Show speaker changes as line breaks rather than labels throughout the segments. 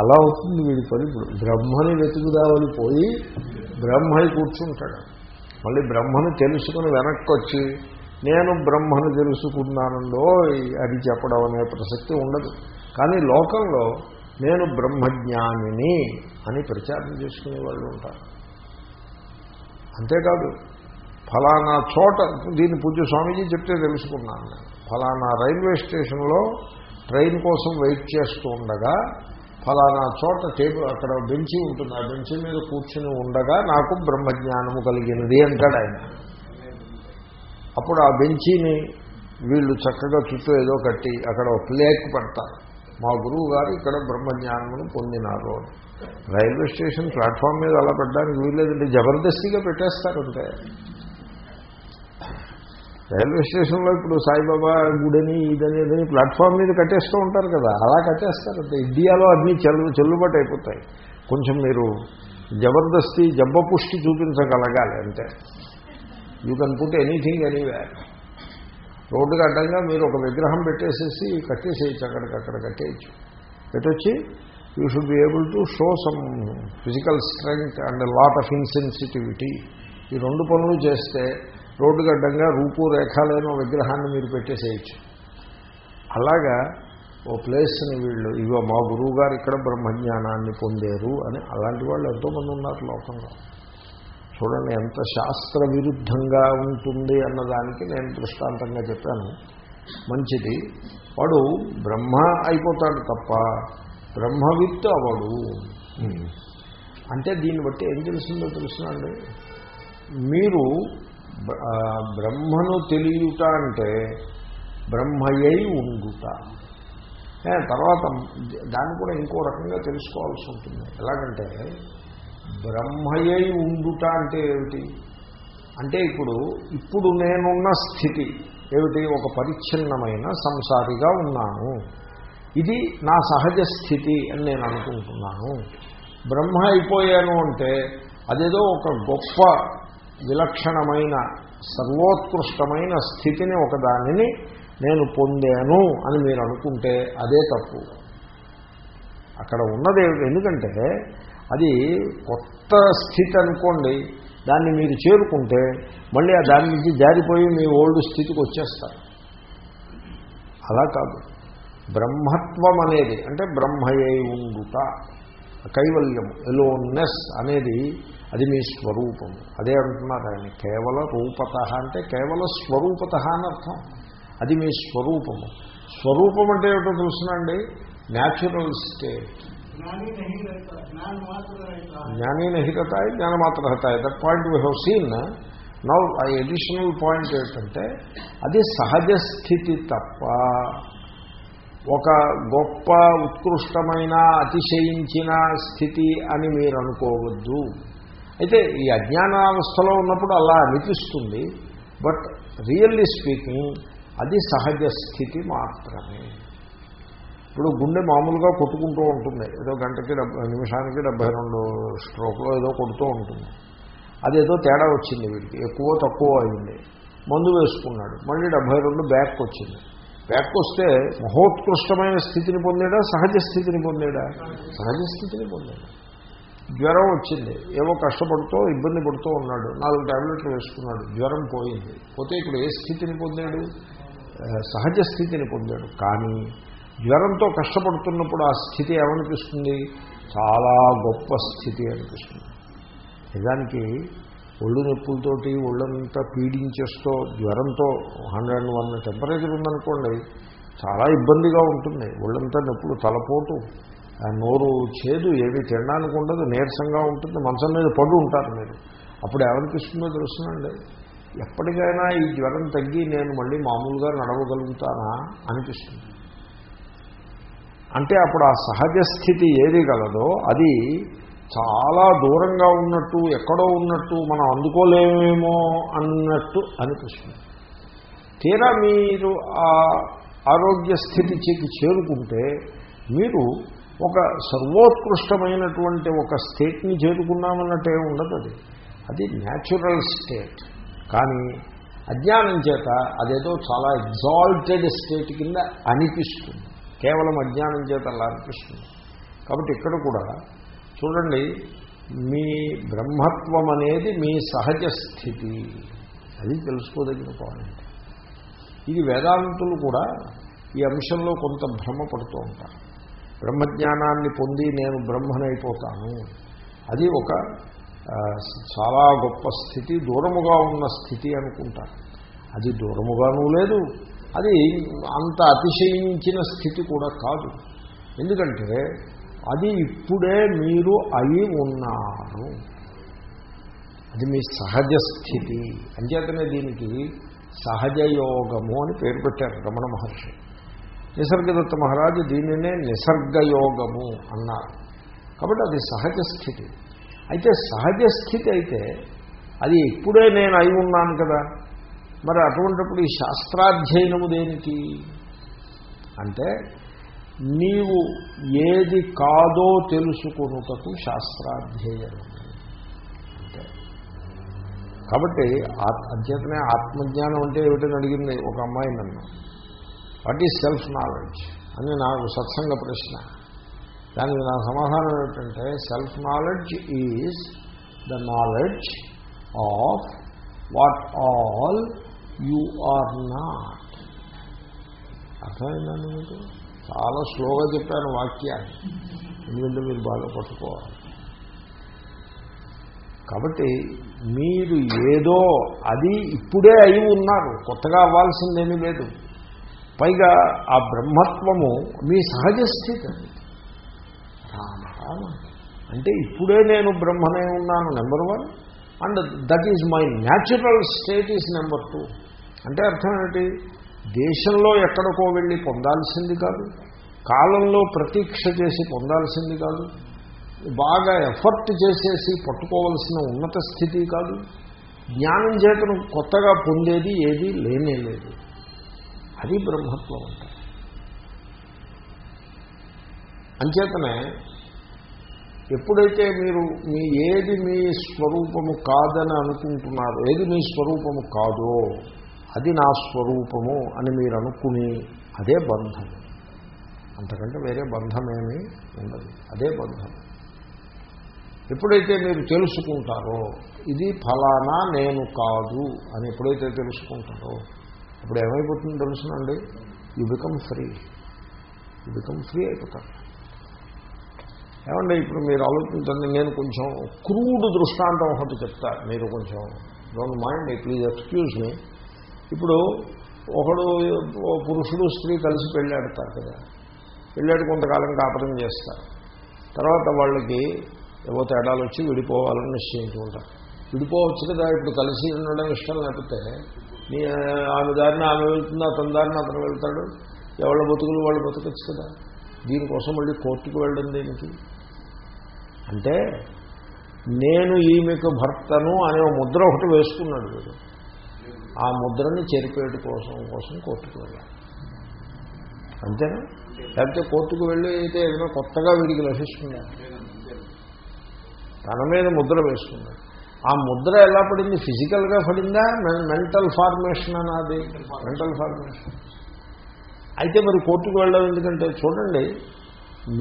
అలా అవుతుంది వీడి పని ఇప్పుడు బ్రహ్మని వెతుకుదామని పోయి బ్రహ్మని కూర్చుంటాడు మళ్ళీ బ్రహ్మను తెలుసుకుని వెనక్కి వచ్చి నేను బ్రహ్మను తెలుసుకున్నానందో అది చెప్పడం అనే ప్రసక్తి ఉండదు కానీ లోకంలో నేను బ్రహ్మజ్ఞానిని అని ప్రచారం చేసుకునే వాళ్ళు ఉంటారు అంతేకాదు ఫలానా చోట దీన్ని పూజ స్వామీజీ చెప్తే తెలుసుకున్నాను ఫలానా రైల్వే స్టేషన్లో ట్రైన్ కోసం వెయిట్ చేస్తూ ఉండగా ఫలానా చోట టేబుల్ అక్కడ బెంచి ఉంటుంది ఆ బెంచి మీద కూర్చుని ఉండగా నాకు బ్రహ్మజ్ఞానము కలిగినది అంటాడు ఆయన అప్పుడు ఆ బెంచీని వీళ్ళు చక్కగా చుట్టూ ఏదో కట్టి అక్కడ ఒక ప్లేక్ పడతారు మా గురువు గారు ఇక్కడ బ్రహ్మజ్ఞానమును పొందినారు రైల్వే స్టేషన్ ప్లాట్ఫామ్ మీద అలా పెట్టడానికి వీళ్ళేదంటే జబర్దస్తిగా పెట్టేస్తారంటే రైల్వే స్టేషన్లో ఇప్పుడు సాయిబాబా గుడని ఇదని ఇదని ప్లాట్ఫామ్ మీద కట్టేస్తూ ఉంటారు కదా అలా కట్టేస్తారు ఇండియాలో అన్ని చెల్లు చెల్లుబాటు అయిపోతాయి కొంచెం మీరు జబర్దస్తి పుష్టి చూపించగలగాలి అంటే you can put anything anyway రోడ్డుకు అడ్డంగా మీరు ఒక విగ్రహం పెట్టేసేసి కట్టేసేయచ్చు అక్కడికి అక్కడ కట్టేయచ్చు పెట్టొచ్చి you should be able to show some physical strength and lot of insensitivity ఈ రెండు పనులు చేస్తే రోడ్డు గడ్డంగా రూపు రేఖ విగ్రహాన్ని మీరు పెట్టేసేయచ్చు అలాగా ఓ ప్లేస్ని వీళ్ళు ఇవో మా గురువు గారు ఇక్కడ బ్రహ్మజ్ఞానాన్ని పొందారు అని అలాంటి వాళ్ళు ఎంతోమంది ఉన్నారు లోకంలో చూడండి ఎంత శాస్త్ర విరుద్ధంగా ఉంటుంది అన్నదానికి నేను దృష్టాంతంగా చెప్పాను మంచిది వాడు బ్రహ్మ అయిపోతాడు తప్ప బ్రహ్మవిత్తు అవడు అంటే దీన్ని బట్టి ఏం తెలిసిందో తెలుసునండి మీరు బ్రహ్మను తెలియట అంటే బ్రహ్మయ్యై ఉండుట తర్వాత దాన్ని కూడా ఇంకో రకంగా తెలుసుకోవాల్సి ఉంటుంది ఎలాగంటే బ్రహ్మయ్యై ఉండుట అంటే ఏమిటి అంటే ఇప్పుడు ఇప్పుడు నేనున్న స్థితి ఏమిటి ఒక పరిచ్ఛిన్నమైన సంసారిగా ఉన్నాను ఇది నా సహజ స్థితి అని నేను అనుకుంటున్నాను బ్రహ్మ అయిపోయాను అంటే అదేదో ఒక గొప్ప విలక్షణమైన సర్వోత్కృష్టమైన స్థితిని ఒకదానిని నేను పొందాను అని మీరు అనుకుంటే అదే తప్పు అక్కడ ఉన్నది ఎందుకంటే అది కొత్త స్థితి అనుకోండి దాన్ని మీరు చేరుకుంటే మళ్ళీ ఆ దాని నుంచి జారిపోయి మీ ఓల్డ్ స్థితికి వచ్చేస్తారు అలా కాదు బ్రహ్మత్వం అనేది అంటే బ్రహ్మయ్యే ఉండుట కైవల్యం ఎలోన్నెస్ అనేది అది మీ స్వరూపం అదే అంటున్నారు ఆయన కేవల రూపత అంటే కేవల స్వరూపత అని అర్థం అది మీ స్వరూపము స్వరూపం అంటే ఏమిటో చూసినండి న్యాచురల్ స్టేట్ జ్ఞాని నహితతాయి జ్ఞానమాత్రహతాయి that point we have seen now ఆ ఎడిషనల్ పాయింట్ ఏంటంటే అది సహజ స్థితి తప్ప ఒక గొప్ప ఉత్కృష్టమైన అతిశయించిన స్థితి అని మీరు అనుకోవద్దు అయితే ఈ అజ్ఞానావస్థలో ఉన్నప్పుడు అలా అనిపిస్తుంది బట్ రియల్లీ స్పీకింగ్ అది సహజ స్థితి మాత్రమే ఇప్పుడు గుండె మామూలుగా కొట్టుకుంటూ ఉంటుంది ఏదో గంటకి డెబ్బై నిమిషానికి డెబ్బై రెండు స్ట్రోక్లో ఏదో కొడుతూ ఉంటుంది అదేదో తేడా వచ్చింది వీడికి ఎక్కువ తక్కువ అయింది మందు వేసుకున్నాడు మళ్ళీ డెబ్బై రెండు బ్యాక్ వచ్చింది బ్యాక్ వస్తే మహోత్కృష్టమైన స్థితిని పొందాడా సహజ స్థితిని పొందాడా సహజ స్థితిని పొందాడా జ్వరం వచ్చింది ఏవో కష్టపడుతూ ఇబ్బంది పడుతూ ఉన్నాడు నాలుగు టాబ్లెట్లు వేసుకున్నాడు జ్వరం పోయింది పోతే ఇప్పుడు ఏ స్థితిని పొందాడు సహజ స్థితిని పొందాడు కానీ జ్వరంతో కష్టపడుతున్నప్పుడు ఆ స్థితి ఏమనిపిస్తుంది చాలా గొప్ప స్థితి అనిపిస్తుంది నిజానికి ఒళ్ళు నొప్పులతోటి ఒళ్ళంతా పీడించేస్తూ జ్వరంతో హండ్రెడ్ వన్ టెంపరేచర్ ఉందనుకోండి చాలా ఇబ్బందిగా ఉంటుంది ఒళ్ళంతా నొప్పులు తలపోటు నోరు చేదు ఏవి తినడానికి ఉండదు నీరసంగా ఉంటుంది మంచం మీద పడు ఉంటారు మీరు అప్పుడు ఏమనిపిస్తుందో తెలుస్తుందండి ఎప్పటికైనా ఈ జ్వరం తగ్గి నేను మళ్ళీ మామూలుగా నడవగలుగుతానా అనిపిస్తుంది అంటే అప్పుడు ఆ సహజ స్థితి ఏది గలదో అది చాలా దూరంగా ఉన్నట్టు ఎక్కడో ఉన్నట్టు మనం అందుకోలేమేమో అన్నట్టు అనిపిస్తుంది తీరా మీరు ఆ ఆరోగ్య స్థితి చేరుకుంటే మీరు ఒక సర్వోత్కృష్టమైనటువంటి ఒక స్టేట్ని చేరుకున్నామన్నట్టే ఉండదు అది అది న్యాచురల్ స్టేట్ కానీ అజ్ఞానం చేత అదేదో చాలా ఎగ్జాల్టెడ్ స్టేట్ కింద అనిపిస్తుంది కేవలం అజ్ఞానం చేత అలా అనిపిస్తుంది కాబట్టి ఇక్కడ కూడా చూడండి మీ బ్రహ్మత్వం అనేది మీ సహజ స్థితి అది తెలుసుకోదగిన పాయింట్ ఇది వేదాంతులు కూడా ఈ అంశంలో కొంత భ్రమ పడుతూ ఉంటారు బ్రహ్మజ్ఞానాన్ని పొంది నేను బ్రహ్మనైపోతాను అది ఒక చాలా గొప్ప స్థితి దూరముగా ఉన్న స్థితి అనుకుంటారు అది దూరముగానూ లేదు అది అంత అతిశయించిన స్థితి కూడా కాదు ఎందుకంటే అది ఇప్పుడే మీరు అయి ఉన్నారు అది మీ సహజ స్థితి అంచేతనే దీనికి సహజయోగము అని పేరు పెట్టారు రమణ మహర్షి నిసర్గదత్త మహారాజు దీనినే నిసర్గయోగము అన్నారు కాబట్టి అది సహజ స్థితి అయితే సహజ స్థితి అయితే అది ఇప్పుడే నేను అయి ఉన్నాను కదా మరి అటువంటిప్పుడు ఈ శాస్త్రాధ్యయనము దేనికి అంటే నీవు ఏది కాదో తెలుసుకునుటకు శాస్త్రాధ్యయనం అంటే కాబట్టి అధ్యతనే ఆత్మజ్ఞానం అంటే ఏమిటని అడిగింది ఒక అమ్మాయి నన్ను వాట్ ఈజ్ సెల్ఫ్ నాలెడ్జ్ అని నాకు సత్సంగ ప్రశ్న దానికి నా సమాధానం ఏమిటంటే self knowledge is the knowledge of what all you are not అర్థమైందండి మీకు చాలా స్లోగా చెప్పాను వాక్యాన్ని ఎందుకంటే మీరు బాగా పట్టుకోవాలి కాబట్టి మీరు ఏదో అది ఇప్పుడే అయి ఉన్నారు కొత్తగా అవ్వాల్సిందేమీ లేదు పైగా ఆ బ్రహ్మత్వము మీ సహజ స్థితి అది రామ రామ అంటే ఇప్పుడే నేను బ్రహ్మనే ఉన్నాను number one and that is my natural state is number two అంటే అర్థం ఏమిటి దేశంలో ఎక్కడికో వెళ్ళి పొందాల్సింది కాదు కాలంలో ప్రతీక్ష చేసి పొందాల్సింది కాదు బాగా ఎఫర్ట్ చేసేసి పట్టుకోవలసిన ఉన్నత స్థితి కాదు జ్ఞానం చేతను కొత్తగా పొందేది ఏది లేనే లేదు అది బ్రహ్మత్వం అంటే అంచేతనే ఎప్పుడైతే మీరు మీ ఏది మీ స్వరూపము కాదని అనుకుంటున్నారు ఏది మీ స్వరూపము కాదో అది నా స్వరూపము అని మీరు అనుకుని అదే బంధం అంతకంటే వేరే బంధమేమీ ఉండదు అదే బంధం ఎప్పుడైతే మీరు తెలుసుకుంటారో ఇది ఫలానా నేను కాదు అని ఎప్పుడైతే తెలుసుకుంటారో అప్పుడు ఏమైపోతుంది తెలుసునండి you become free you become free అయిపోతారు ఏమండి ఇప్పుడు మీరు ఆలోచించండి నేను కొంచెం క్రూడ్ దృష్టాంతం ఒకటి చెప్తా మీరు కొంచెం don't mind please excuse me ఇప్పుడు ఒకడు పురుషుడు స్త్రీ కలిసి పెళ్ళాడతారు కదా పెళ్ళాడు కొంతకాలం కాపరం చేస్తారు తర్వాత వాళ్ళకి ఏవో తేడాలు వచ్చి విడిపోవాలని నిశ్చయించుకుంటారు విడిపోవచ్చు కదా ఇప్పుడు కలిసి ఉండడం ఇష్టం లేకపోతే ఆమె దారిని ఆమె వెళ్తుంది అతని దారిని అతను వెళ్తాడు ఎవళ్ళ బతుకులు వాళ్ళు బతకచ్చు కదా దీనికోసం మళ్ళీ కోర్టుకు వెళ్ళడం దీనికి అంటే నేను ఈమెకు భర్తను అనే ముద్ర ఒకటి వేసుకున్నాడు వీడు ఆ ముద్రని చెరిపేటు కోసం కోసం కోర్టుకు వెళ్ళాను అంతేనా లేకపోతే కోర్టుకు వెళ్ళి అయితే ఏదైనా కొత్తగా వీడికి లభిస్తున్నాడు తన మీద ముద్ర వేసుకున్నాడు ఆ ముద్ర ఎలా పడింది ఫిజికల్గా పడిందా మెంటల్ ఫార్మేషన్ అన్నది మెంటల్ ఫార్మేషన్ అయితే మరి కోర్టుకు వెళ్ళడం ఎందుకంటే చూడండి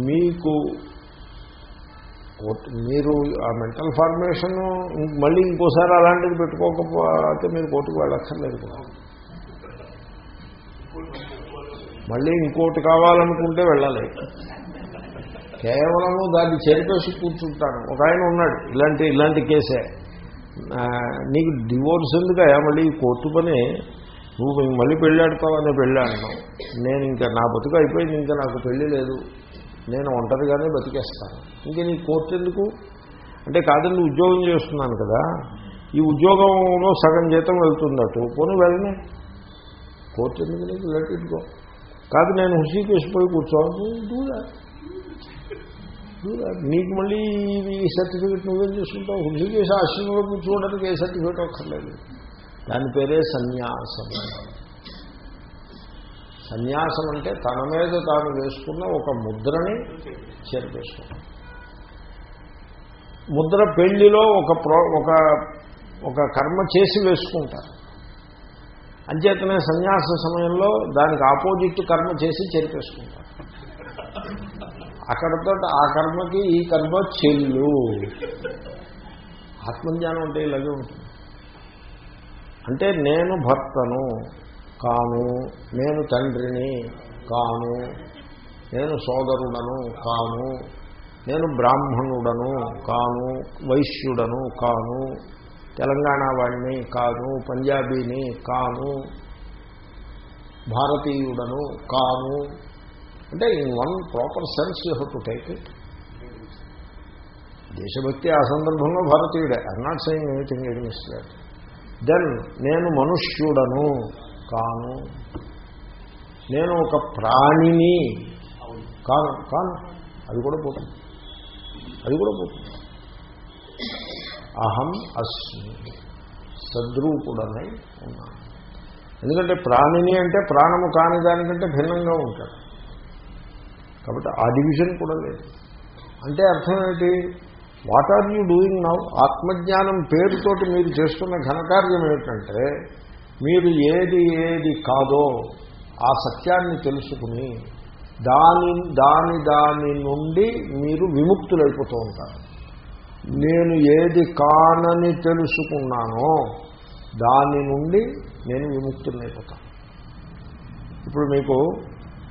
మీకు మీరు ఆ మెంటల్ ఫార్మేషన్ మళ్ళీ ఇంకోసారి అలాంటిది పెట్టుకోకపోతే మీరు కోర్టుకు వెళ్ళక్కర్లేదు మళ్ళీ ఇంకోటి కావాలనుకుంటే వెళ్ళాలి కేవలము దాన్ని చేరిపేసి కూర్చుంటాను ఒక ఆయన ఉన్నాడు ఇలాంటి ఇలాంటి కేసే నీకు డివోర్స్ ఎందుకయా మళ్ళీ కోర్టు పని నువ్వు మళ్ళీ పెళ్ళాడుతావు అనే పెళ్ళాడు నేను ఇంకా నా బతుకు అయిపోయింది ఇంకా నాకు పెళ్ళి లేదు నేను ఒంటరిగానే బతికేస్తాను ఇంకా నీ కోర్టు ఎందుకు అంటే కాదండి ఉద్యోగం చేస్తున్నాను కదా ఈ ఉద్యోగంలో సగం జీతం అటు పోను వెళ్ళనే కోర్టు ఎందుకు నీకు లెట్ ఇట్ గో కాదు నేను హృషికేసిపోయి కూర్చోవాలి నీకు మళ్ళీ ఈ సర్టిఫికెట్ నువ్వేం చేసుకుంటావు హుడ్జీ చేసి ఆశ్రమంలో కూర్చోవడానికి ఏ సర్టిఫికేట్ అక్కర్లేదు దాని పేరే సన్యాసం సన్యాసం అంటే తన మీద తాను వేసుకున్న ఒక ముద్రని చేరుకేసుకోవడం ముద్ర పెళ్లిలో ఒక ప్రో ఒక ఒక కర్మ చేసి వేసుకుంటారు అంచేతనే సన్యాస సమయంలో దానికి ఆపోజిట్ కర్మ చేసి చేరిపేసుకుంటారు అక్కడతో ఆ కర్మకి ఈ కర్మ చెల్లు ఆత్మజ్ఞానం అంటే ఇలాగే ఉంటుంది అంటే నేను భర్తను కాను నేను తండ్రిని కాను నేను సోదరుడను కాను నేను బ్రాహ్మణుడను కాను వైశ్యుడను కాను తెలంగాణ వాడిని కాను పంజాబీని కాను భారతీయుడను కాను అంటే in one proper sense you have to take it దేశభక్తి ఆ సందర్భంలో భారతీయుడే I'm not saying anything against then నేను మనుష్యుడను కాను నేను ఒక ప్రాణిని కాను కాను అది కూడా పోతుంది అది కూడా పోతుంది అహం అస్మి సద్రూపుడనై ఉన్నాను ఎందుకంటే ప్రాణిని అంటే ప్రాణము కాని దానికంటే భిన్నంగా ఉంటాడు కాబట్టి ఆ డివిజన్ కూడా లేదు అంటే అర్థం ఏమిటి what are you doing now ఆత్మజ్ఞానం పేరుతోటి మీరు చేస్తున్న ఘనకార్యం ఏమిటంటే మీరు ఏది ఏది కాదో ఆ సత్యాన్ని తెలుసుకుని దాని దాని దాని నుండి మీరు విముక్తులైపోతూ ఉంటారు నేను ఏది కానని తెలుసుకున్నానో దాని నుండి నేను విముక్తులైపోతాను ఇప్పుడు మీకు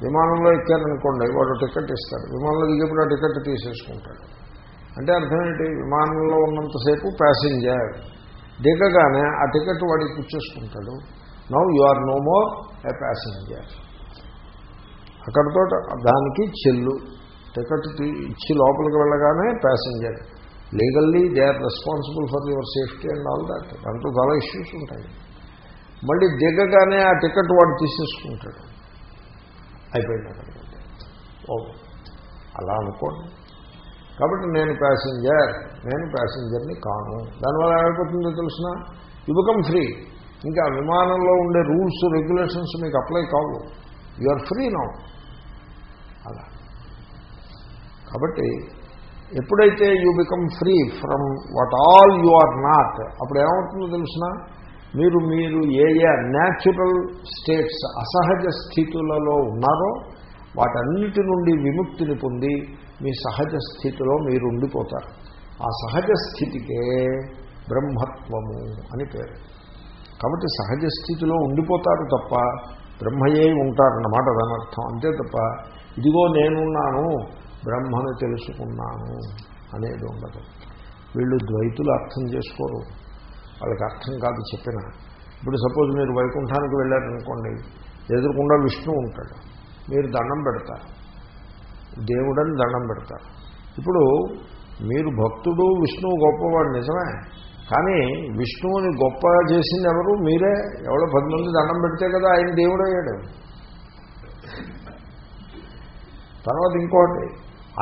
విమానంలో ఎక్కారనుకోండి వాడు టికెట్ ఇస్తాడు విమానంలో దిగేప్పుడు ఆ టికెట్ తీసేసుకుంటాడు అంటే అర్థం ఏంటి విమానంలో ఉన్నంతసేపు ప్యాసింజర్ దిగగానే ఆ టికెట్ వాడికి పుచ్చేసుకుంటాడు now you are no more a passenger అక్కడితో దానికి చెల్లు టికెట్ ఇచ్చి లోపలికి వెళ్ళగానే passenger legally they are responsible for your safety and all that దాంట్లో చాలా ఇష్యూస్ ఉంటాయి మళ్ళీ దిగగానే ఆ టికెట్ వాడు తీసేసుకుంటాడు అయిపోయింది ఓకే అలా అనుకోండి కాబట్టి నేను ప్యాసింజర్ నేను ప్యాసింజర్ని కాను దానివల్ల ఏమైపోతుందో తెలిసిన యు ఫ్రీ ఇంకా విమానంలో ఉండే రూల్స్ రెగ్యులేషన్స్ మీకు అప్లై కావు యు ఆర్ ఫ్రీ నౌ అలా కాబట్టి ఎప్పుడైతే you become free from what all you are not అప్పుడు ఏమవుతుందో తెలిసిన మీరు మీరు ఏ ఏ న్యాచురల్ స్టేట్స్ అసహజ స్థితులలో ఉన్నారో వాటన్నిటి నుండి విముక్తిని పొంది మీ సహజ స్థితిలో మీరు ఉండిపోతారు ఆ సహజ స్థితికే బ్రహ్మత్వము అని పేరు కాబట్టి సహజ స్థితిలో ఉండిపోతారు తప్ప బ్రహ్మయే ఉంటారన్నమాట అదనర్థం అంతే తప్ప ఇదిగో నేనున్నాను బ్రహ్మను తెలుసుకున్నాను అనేది ఉండదు వీళ్ళు ద్వైతులు అర్థం చేసుకోరు వాళ్ళకి అర్థం కాదు చెప్పిన ఇప్పుడు సపోజ్ మీరు వైకుంఠానికి వెళ్ళారనుకోండి ఎదురుకుండా విష్ణు ఉంటాడు మీరు దండం పెడతారు దేవుడని దండం పెడతారు ఇప్పుడు మీరు భక్తుడు విష్ణువు గొప్పవాడు నిజమే కానీ విష్ణువుని గొప్ప చేసింది ఎవరు మీరే ఎవడో పది మంది దండం పెడితే కదా ఆయన దేవుడు అయ్యాడు తర్వాత ఇంకోటి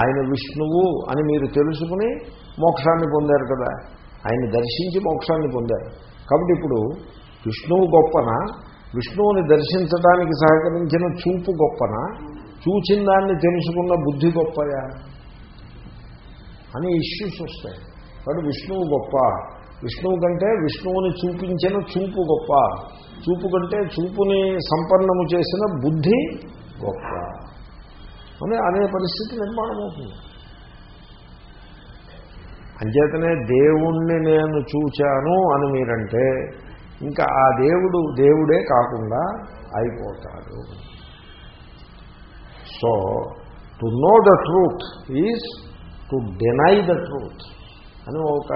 ఆయన విష్ణువు అని మీరు తెలుసుకుని మోక్షాన్ని పొందారు కదా ఆయన దర్శించి మోక్షాన్ని పొందారు కాబట్టి ఇప్పుడు విష్ణువు గొప్పన విష్ణువుని దర్శించడానికి సహకరించిన చూపు గొప్పన చూచిన దాన్ని తెలుసుకున్న బుద్ధి గొప్పయా అని ఇష్యూస్ వస్తాయి కాబట్టి విష్ణువు గొప్ప విష్ణువు కంటే విష్ణువుని చూపించిన చూపు గొప్ప చూపు కంటే చూపుని సంపన్నము చేసిన బుద్ధి గొప్ప అని అనే పరిస్థితి నిర్మాణం అవుతుంది అంచేతనే దేవుణ్ణి నేను చూచాను అని మీరంటే ఇంకా ఆ దేవుడు దేవుడే కాకుండా అయిపోతాడు so to know the truth is to deny the truth అని ఒక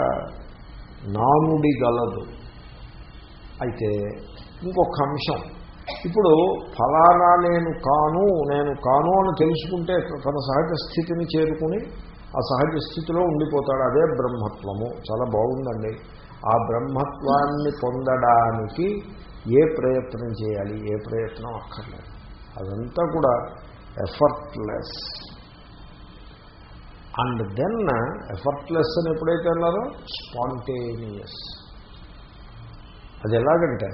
నానుడి గలదు అయితే ఇంకొక అంశం ఇప్పుడు ఫలానా నేను కాను నేను కాను అని తెలుసుకుంటే తన సహజ స్థితిని చేరుకుని ఆ సహజ స్థితిలో ఉండిపోతాడు అదే బ్రహ్మత్వము చాలా బాగుందండి ఆ బ్రహ్మత్వాన్ని పొందడానికి ఏ ప్రయత్నం చేయాలి ఏ ప్రయత్నం అక్కర్లేదు అదంతా కూడా ఎఫర్ట్లెస్ అండ్ దెన్ ఎఫర్ట్లెస్ అని ఎప్పుడైతే అన్నారో స్పాంటేనియస్ అది ఎలాగంటే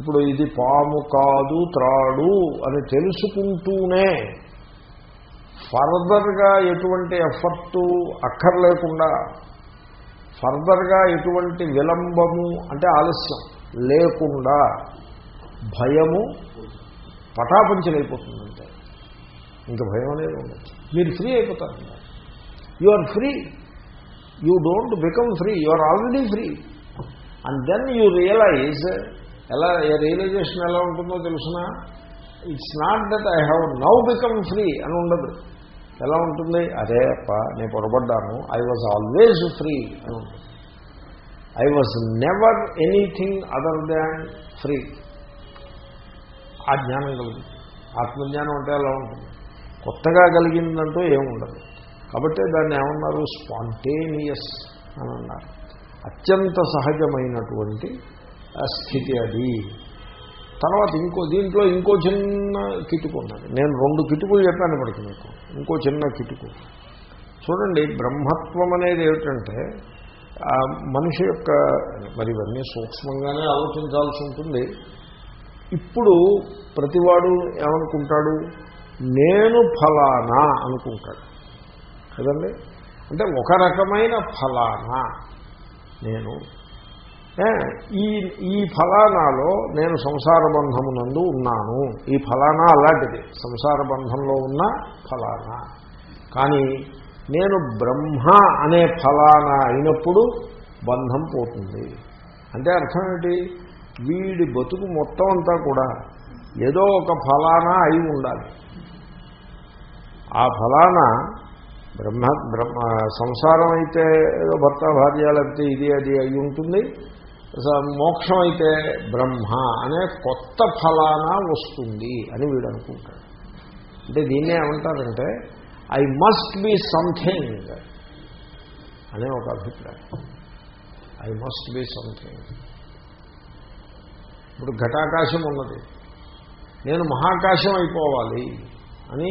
ఇప్పుడు ఇది పాము కాదు త్రాడు అని తెలుసుకుంటూనే ఫర్దర్గా ఎటువంటి ఎఫర్టు అక్కర్లేకుండా ఫర్దర్గా ఎటువంటి విలంబము అంటే ఆలస్యం లేకుండా భయము పటాపంచలైపోతుందంటే ఇంకా భయం అనేది ఉండదు మీరు ఫ్రీ అయిపోతారు you are free you don't become free you are already free and then you realize ఎలా రియలైజేషన్ ఎలా ఉంటుందో తెలుసిన it's not that I have now become free అని ఉండదు ఎలా ఉంటుంది అదే అప్ప నేను పొరపడ్డాను ఐ వాజ్ ఆల్వేజ్ ఫ్రీ అని ఉంటుంది I was never anything other than free ఆ జ్ఞానం కలుగుతుంది ఆత్మజ్ఞానం అంటే అలా ఉంటుంది కొత్తగా కలిగిందంటూ ఏముండదు కాబట్టి దాన్ని ఏమన్నారు స్పాంటేనియస్ అని అన్నారు అత్యంత సహజమైనటువంటి స్థితి అది తర్వాత ఇంకో దీంట్లో ఇంకో చిన్న కిటుకు ఉన్నది నేను రెండు కిటుకులు చెప్పాను పడుతుంది మీకు ఇంకో చిన్న కిటుకు చూడండి బ్రహ్మత్వం అనేది ఏమిటంటే మనిషి యొక్క మరి ఇవన్నీ సూక్ష్మంగానే ఆలోచించాల్సి ఉంటుంది ఇప్పుడు ప్రతివాడు ఏమనుకుంటాడు నేను ఫలానా అనుకుంటాడు కదండి అంటే ఒక రకమైన ఫలానా నేను ఈ ఈ ఫలానాలో నేను సంసార బంధమునందు ఉన్నాను ఈ ఫలానా అలాంటిది సంసార బంధంలో ఉన్న ఫలానా కానీ నేను బ్రహ్మ అనే ఫలానా అయినప్పుడు బంధం పోతుంది అంటే అర్థం ఏమిటి వీడి బతుకు మొత్తం అంతా కూడా ఏదో ఒక ఫలానా అయి ఉండాలి ఆ ఫలానా బ్రహ్మ బ్రహ్మ సంసారం అయితే ఏదో భర్త భార్య ఇది అది అయి ఉంటుంది మోక్షం అయితే బ్రహ్మ అనే కొత్త ఫలానా వస్తుంది అని వీడు అనుకుంటాడు అంటే దీన్నే ఏమంటారంటే ఐ మస్ట్ బీ సంథింగ్ అనే ఒక అభిప్రాయం ఐ మస్ట్ బీ సంథింగ్ ఇప్పుడు ఘటాకాశం ఉన్నది నేను మహాకాశం అయిపోవాలి అని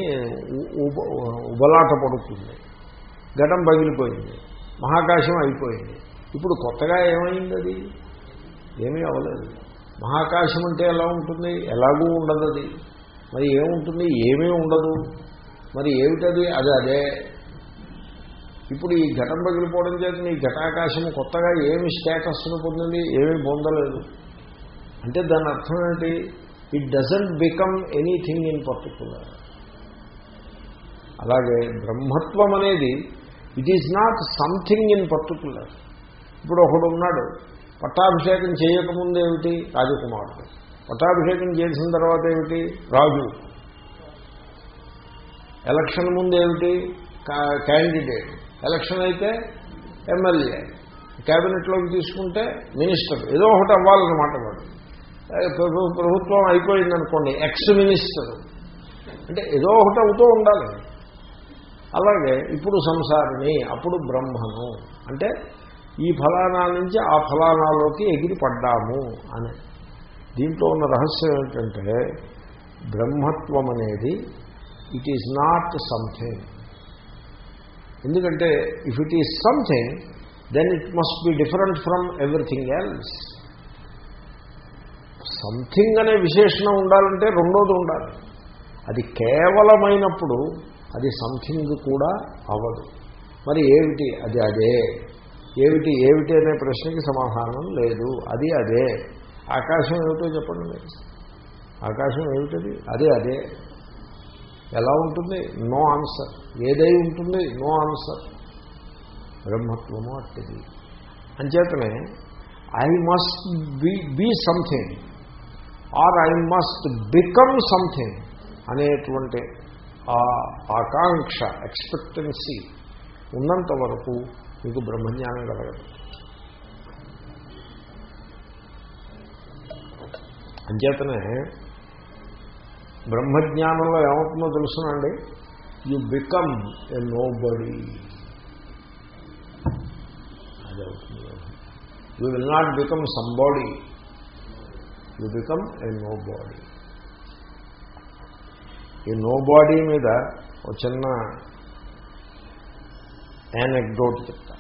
ఉబలాట పడుతుంది ఘటం పగిలిపోయింది మహాకాశం అయిపోయింది ఇప్పుడు కొత్తగా ఏమైంది అది ఏమీ అవ్వలేదు మహాకాశం అంటే ఎలా ఉంటుంది ఎలాగూ ఉండదు అది మరి ఏముంటుంది ఏమీ ఉండదు మరి ఏమిటది అది అదే ఇప్పుడు ఈ ఘటం పగిలిపోవడం చేత నీ ఘటాకాశం కొత్తగా ఏమి స్టేటస్ను పొందింది ఏమీ పొందలేదు అంటే దాని అర్థం ఏంటి it doesn't become anything in particular అలాగే బ్రహ్మత్వం అనేది it is not something in particular ఇప్పుడు ఒకడు ఉన్నాడు పట్టాభిషేకం చేయకముందు ఏమిటి రాజకుమారుడు పట్టాభిషేకం చేసిన తర్వాత ఏమిటి రాజు ఎలక్షన్ ముందు ఏమిటి క్యాండిడేట్ ఎలక్షన్ అయితే ఎమ్మెల్యే క్యాబినెట్లోకి తీసుకుంటే మినిస్టర్ ఏదో ఒకటి అవ్వాలన్నమాట వాడు ప్రభుత్వం అయిపోయిందనుకోండి ఎక్స్ మినిస్టర్ అంటే ఏదో ఒకటి అవుతూ ఉండాలి అలాగే ఇప్పుడు సంసారిని అప్పుడు బ్రహ్మను అంటే ఈ ఫలానా నుంచి ఆ ఫలానాలోకి ఎగిరి పడ్డాము అని దీంట్లో ఉన్న రహస్యం ఏంటంటే బ్రహ్మత్వం అనేది ఇట్ ఈజ్ నాట్ సంథింగ్ ఎందుకంటే if it is something then it must be different from everything else something అనే విశేషణం ఉండాలంటే రెండోది ఉండాలి అది కేవలమైనప్పుడు అది సంథింగ్ కూడా అవ్వదు మరి ఏమిటి అది అదే ఏమిటి ఏమిటి అనే ప్రశ్నకి సమాధానం లేదు అది అదే ఆకాశం ఏమిటో చెప్పండి మీరు ఆకాశం ఏమిటది అదే అదే ఎలా ఉంటుంది నో ఆన్సర్ ఏదై ఉంటుంది నో ఆన్సర్ బ్రహ్మత్వము అట్టిది అంచేతనే I must be be something or I must become something అనేటువంటి ఆ ఆకాంక్ష ఎక్స్పెక్టెన్సీ ఉన్నంత వరకు మీకు బ్రహ్మజ్ఞానం కలగదు అంచేతనే బ్రహ్మజ్ఞానంలో ఏమవుతుందో తెలుసునండి you become a nobody అది అవుతుంది you will not become somebody you become a nobody ఈ నో బాడీ మీద ఒక చిన్న యానెక్డోట్ చెప్తా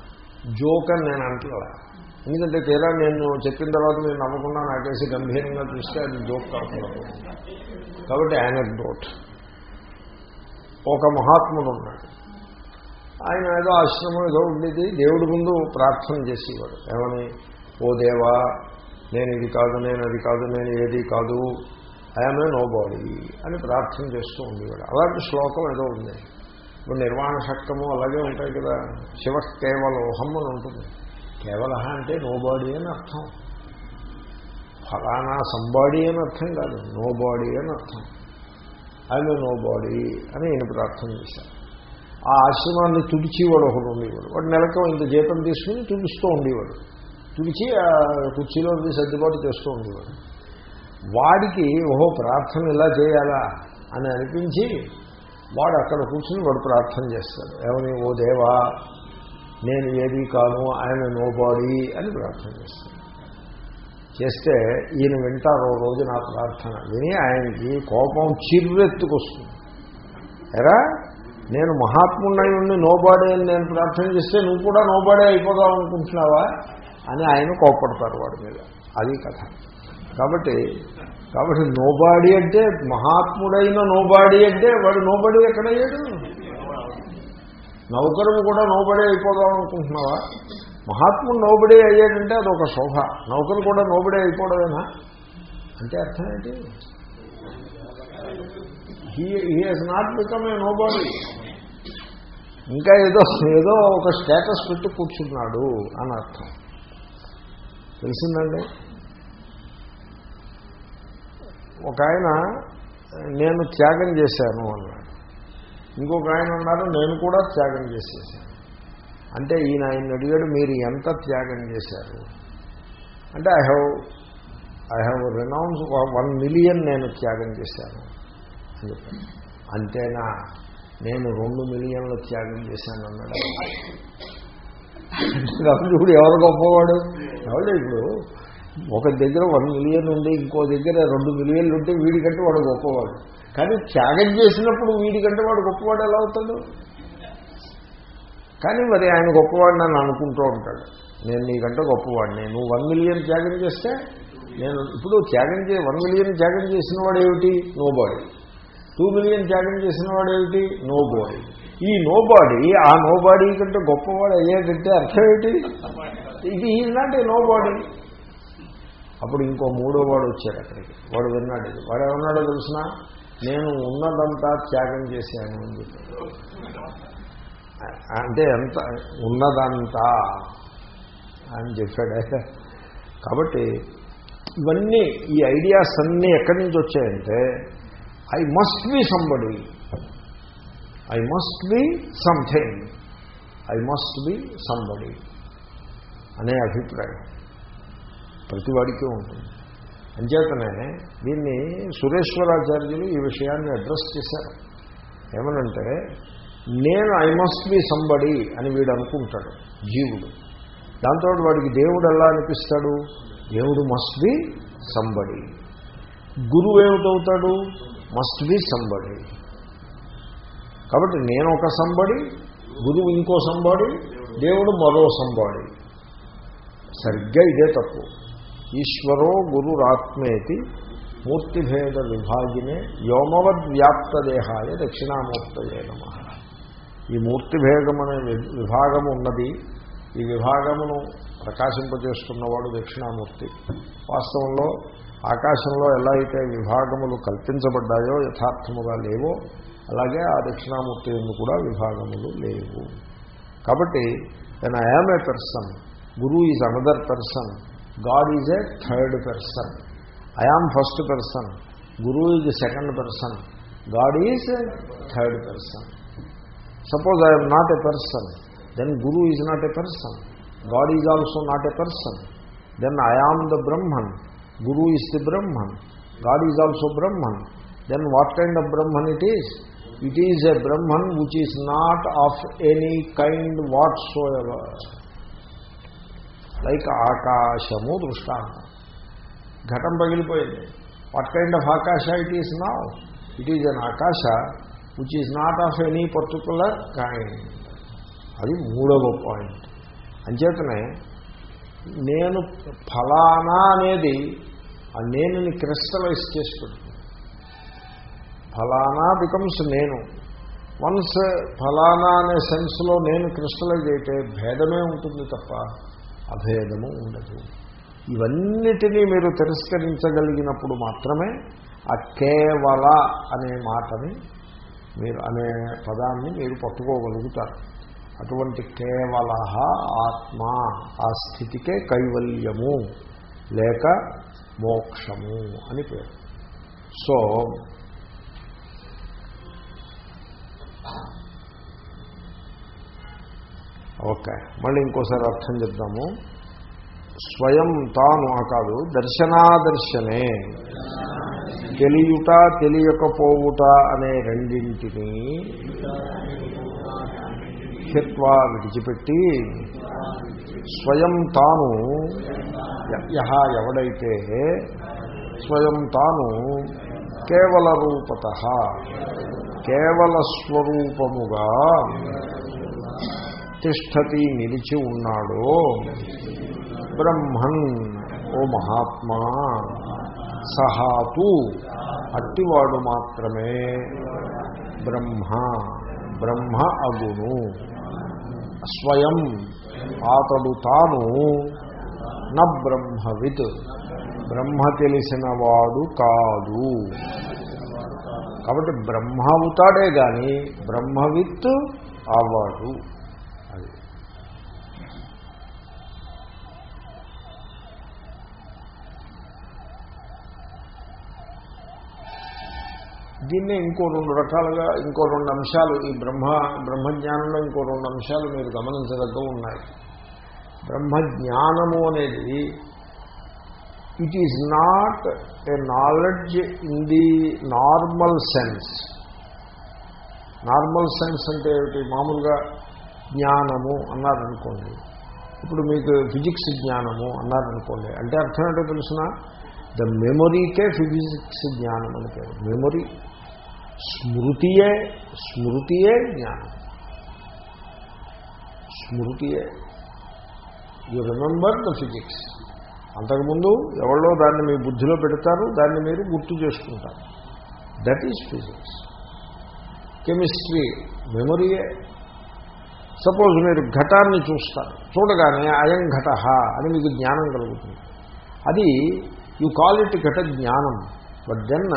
జోక్ అని నేను అంటున్నా ఎందుకంటే తీరా నేను చెప్పిన తర్వాత నేను నమ్మకుండా నాకేసి గంభీరంగా చూస్తే అది జోక్ కాకూడదు కాబట్టి యానెక్డోట్ ఒక మహాత్ముడు ఉన్నాడు ఆయన ఏదో ఆశ్రమం ఏదో ఉండేది దేవుడి ముందు ప్రార్థన చేసేవాడు ఏమని ఓ దేవా నేను ఇది కాదు నేను అది కాదు నేను ఏది కాదు ఐఎమ్ ఏ నో బాడీ అని ప్రార్థన చేస్తూ ఉండేవాడు అలాంటి శ్లోకం ఏదో ఉంది ఇప్పుడు నిర్వాణ శక్తము అలాగే ఉంటాయి కదా శివ కేవలోహం అని ఉంటుంది కేవల అంటే నో బాడీ అని అర్థం ఫలానా సంబాడీ అని అర్థం కాదు నో బాడీ అని అర్థం ఐఎమ్ నో బాడీ అని నేను ప్రార్థన చేశాను ఆ ఆశ్రమాన్ని తుడిచేవాడు ఒకడు ఉండేవాడు వాడు నెలక ఇంత జీతం తీసుకుని తుడుస్తూ ఉండేవాడు తుడిచి ఆ కుర్చీలో సర్దుబాటు చేస్తూ ఉండేవాడు వాడికి ఓహో ప్రార్థన ఇలా చేయాలా అని అనిపించి వాడు అక్కడ కూర్చుని వాడు ప్రార్థన చేస్తాడు ఏమని ఓ దేవా నేను ఏది కాను ఆయన బాడీ అని ప్రార్థన చేస్తాను చేస్తే ఈయన వింటారు రోజు నా ప్రార్థన విని ఆయనకి కోపం చిర్రెత్తుకొస్తుంది ఎరా నేను మహాత్ముడై ఉండి నోబాడే అని నేను ప్రార్థన చేస్తే నువ్వు కూడా నోబాడే అయిపోదాం అనుకుంటున్నావా అని ఆయన కోపడతారు వాడి మీద అది కథ కాబట్టి కాబట్టి నోబాడీ అంటే మహాత్ముడైన నోబాడీ అంటే వాడు నోబడి ఎక్కడయ్యాడు నౌకరులు కూడా నోబడి అయిపోదాం అనుకుంటున్నావా మహాత్ముడు నోబడి అయ్యాడంటే అదొక శోభ నౌకరు కూడా నోబడి అయిపోవడమేనా అంటే అర్థం ఏంటి he has not become a nobody ఇంకా ఏదో ఏదో ఒక స్టేటస్ పెట్టి కూర్చున్నాడు అని అర్థం తెలిసిందండి ఒక ఆయన నేను త్యాగం చేశాను అన్నాడు ఇంకొక ఆయన అన్నారు నేను కూడా త్యాగం చేసేసాను అంటే ఈయన ఆయన అడిగాడు మీరు ఎంత త్యాగం చేశారు అంటే I have I have renounce one million నేను త్యాగం చేశాను అని చెప్పాను అంతేనా నేను రెండు మిలియన్ల త్యాగం చేశాను అన్నాడు ఇప్పుడు ఎవరు గొప్పవాడు ఎవరు ఇప్పుడు ఒక దగ్గర వన్ మిలియన్ ఉండి ఇంకో దగ్గర రెండు మిలియన్లు ఉంటే వీడికంటే వాడు గొప్పవాడు కానీ త్యాగం చేసినప్పుడు వీడికంటే వాడు గొప్పవాడు ఎలా అవుతాడు కానీ మరి ఆయన గొప్పవాడు నన్ను అనుకుంటూ ఉంటాడు నేను నీకంటే గొప్పవాడిని నువ్వు వన్ మిలియన్ త్యాగం చేస్తే నేను ఇప్పుడు త్యాగం చే వన్ మిలియన్ త్యాగం చేసిన వాడు ఏమిటి నో బాడీ టూ మిలియన్ త్యాగం చేసిన వాడు ఏమిటి నో బాడీ ఈ నో బాడీ ఆ నో బాడీ కంటే గొప్పవాడు అయ్యేటంటే అర్థం ఏమిటి ఇది ఈజ్ నాట్ నో బాడీ అప్పుడు ఇంకో మూడో వాడు వచ్చాడు అక్కడికి వాడు విన్నాడు వాడు ఏమన్నాడో తెలిసిన నేను ఉన్నదంతా త్యాగం చేశాను అని చెప్పాడు అంటే ఎంత ఉన్నదంతా అని చెప్పాడే కాబట్టి ఇవన్నీ ఈ ఐడియాస్ అన్నీ ఎక్కడి నుంచి వచ్చాయంటే I must be somebody I must be something I must be somebody అనే అభిప్రాయం ప్రతి వాడికే ఉంటుంది అంచేతనే దీన్ని సురేశ్వరాచార్యులు ఈ విషయాన్ని అడ్రస్ చేశారు ఏమనంటే నేను ఐ మస్ట్ బి సంబడి అని వీడు అనుకుంటాడు జీవుడు దాంతో వాడికి దేవుడు ఎలా అనిపిస్తాడు దేవుడు మస్ట్ బి సంబడి గురువు ఏమిటవుతాడు మస్ట్ బి సంబడి కాబట్టి నేను ఒక సంబడి గురువు ఇంకో సంబడి దేవుడు మరో సంబడి సరిగ్గా ఇదే తప్పు ఈశ్వరో గురురాత్మేతి మూర్తిభేద విభాగినే వ్యాప్తదేహాయ దక్షిణామూర్తయే నమ ఈ అనే విభాగము ఉన్నది ఈ విభాగమును ప్రకాశింపజేస్తున్నవాడు దక్షిణామూర్తి వాస్తవంలో ఆకాశంలో ఎలా అయితే విభాగములు కల్పించబడ్డాయో యథార్థముగా లేవో అలాగే ఆ దక్షిణామూర్తి ఎందుకు కూడా విభాగములు లేవు కాబట్టి then I a person guru is another person God is a third person. I am first person. Guru is the second person. God is a third person. Suppose I am not a person, then Guru is not a person. God is also not a person. Then I am the Brahman. Guru is the Brahman. God is also Brahman. Then what kind of Brahman it is? It is a Brahman which is not of any kind whatsoever. Like ఆకాశము దృష్టాంతం ఘటం పగిలిపోయింది what kind of akasha it is నా it is an akasha which is not of any particular kind అది మూడవ point అంచేతనే నేను ఫలానా అనేది ఆ నేనుని క్రిస్టలైజ్ చేసుకుంటుంది ఫలానా బికమ్స్ నేను వన్స్ ఫలానా అనే సెన్స్లో నేను క్రిస్టలైజ్ అయితే భేదమే ఉంటుంది తప్ప అభేదము ఉండదు ఇవన్నిటినీ మీరు తిరస్కరించగలిగినప్పుడు మాత్రమే ఆ కేవల అనే మాటని మీరు అనే పదాన్ని మీరు పట్టుకోగలుగుతారు అటువంటి కేవల ఆత్మ ఆ స్థితికే కైవల్యము లేక మోక్షము అని పేరు సో ఓకే మళ్ళీ ఇంకోసారి అర్థం చెప్తాము స్వయం తాను కాదు దర్శనాదర్శనే తెలియుట తెలియకపోవుట అనే రెండింటినీ హిత్వా విడిచిపెట్టి స్వయం తాను యహ ఎవడైతే స్వయం తాను కేవల రూపత కేవల స్వరూపముగా తిష్టతి నిలిచి ఉన్నాడో బ్రహ్మన్ ఓ మహాత్మా సహాతు అట్టివాడు మాత్రమే బ్రహ్మ బ్రహ్మ అగును స్వయం ఆతడు తాను నా బ్రహ్మవిత్ బ్రహ్మ తెలిసినవాడు కాదు కాబట్టి బ్రహ్మ అవుతాడే కానీ బ్రహ్మవిత్ అవ్వాడు దీన్నే ఇంకో రెండు రకాలుగా ఇంకో రెండు అంశాలు ఈ బ్రహ్మ బ్రహ్మజ్ఞానంలో ఇంకో రెండు అంశాలు మీరు గమనించదగ్గ ఉన్నాయి బ్రహ్మజ్ఞానము అనేది it is not a knowledge in the normal sense normal sense అంటే ఏమిటి మామూలుగా జ్ఞానము అన్నారనుకోండి ఇప్పుడు మీకు ఫిజిక్స్ జ్ఞానము అన్నారనుకోండి అంటే అర్థం ఏంటో తెలిసిన ద మెమొరీకే ఫిజిక్స్ జ్ఞానం అని పేరు మెమొరీ స్మృతియే స్మృతియే జ్ఞానం స్మృతియే యు రిమెంబర్ ద ఫిజిక్స్ అంతకుముందు ఎవరో దాన్ని మీ బుద్ధిలో పెడతారు దాన్ని మీరు గుర్తు చేసుకుంటారు దట్ ఈజ్ ఫిజిక్స్ కెమిస్ట్రీ మెమొరీయే సపోజ్ మీరు ఘటాన్ని చూస్తారు చూడగానే అయం ఘట అని మీకు జ్ఞానం కలుగుతుంది అది you call it ghata jnanam but then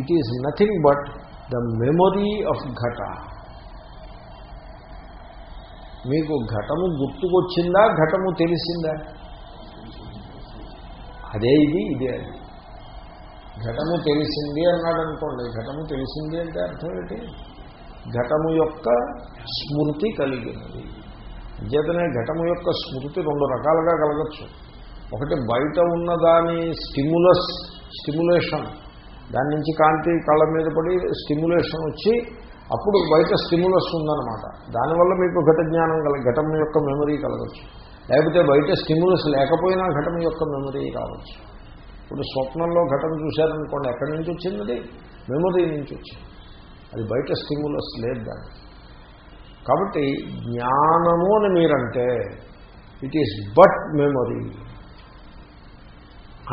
it is nothing but the memory of ghata మీకు ఘటము గుర్తుకొచ్చిందా ఘటము తెలిసిందా అదే ఇది ఇదే అది ఘటము తెలిసింది అన్నాడు అనుకోండి ఘటము తెలిసింది అంటే అర్థం ఏంటి ఘటము యొక్క స్మృతి కలిగినది అంచేతనే ఘటము యొక్క స్మృతి రెండు రకాలుగా కలగచ్చు ఒకటి బయట ఉన్నదాని స్టిములస్ స్టిములేషన్ దాని నుంచి కాంతి కళ్ళ మీద పడి స్టిమ్యులేషన్ వచ్చి అప్పుడు బయట స్టిమ్యులస్ ఉందనమాట దానివల్ల మీకు ఘట జ్ఞానం కల ఘటం యొక్క మెమరీ కలగచ్చు లేకపోతే బయట స్టిమ్యులస్ లేకపోయినా ఘటం యొక్క మెమరీ కావచ్చు ఇప్పుడు స్వప్నంలో ఘటన చూశారనుకోండి ఎక్కడి నుంచి వచ్చింది మెమరీ నుంచి వచ్చింది అది బయట స్టిమ్యులస్ లేదు దాన్ని కాబట్టి జ్ఞానము అని మీరంటే ఇట్ ఈస్ బట్ మెమరీ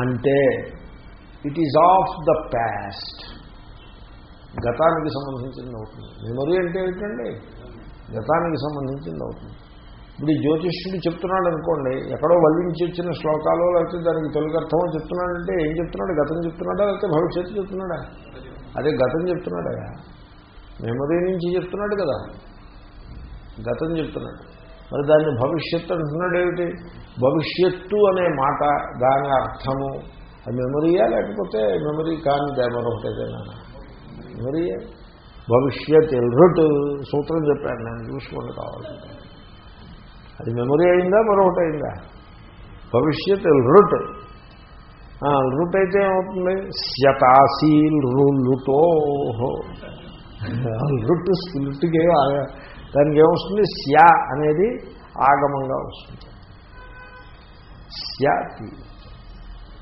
అంటే it is of the past గతానికి సంబంధించింది అవుతుంది మెమరీ అంటే ఏంటండి గతానికి సంబంధించింది అవుతుంది ఇప్పుడు జ్యోతిష్యుడు చెప్తున్నాడు అనుకోండి ఎక్కడో వల్లించి వచ్చిన శ్లోకాలు లేకపోతే దానికి తొలగర్థమో చెప్తున్నాడంటే ఏం చెప్తున్నాడు గతం చెప్తున్నాడా లేకపోతే భవిష్యత్తు చెప్తున్నాడా అదే గతం చెప్తున్నాడా మెమరీ నుంచి చెప్తున్నాడు కదా గతం చెప్తున్నాడు మరి దాన్ని భవిష్యత్తు అంటున్నాడు ఏమిటి భవిష్యత్తు అనే మాట దాని అర్థము అది మెమరీయా లేకపోతే మెమొరీ కాని మరొకటి ఏదైనా మెమొరీయే భవిష్యత్ ఎల్రట్ సూత్రం చెప్పాను నేను చూసుకోండి కావాలి అది మెమరీ అయిందా మరొకటి అయిందా భవిష్యత్ ఎల్రట్ లుట్ అయితే ఏమవుతుంది శతాసీ లుటో లుట్ లుట్కి దానికి ఏమొస్తుంది శ్యా అనేది ఆగమంగా వస్తుంది శ్యాతి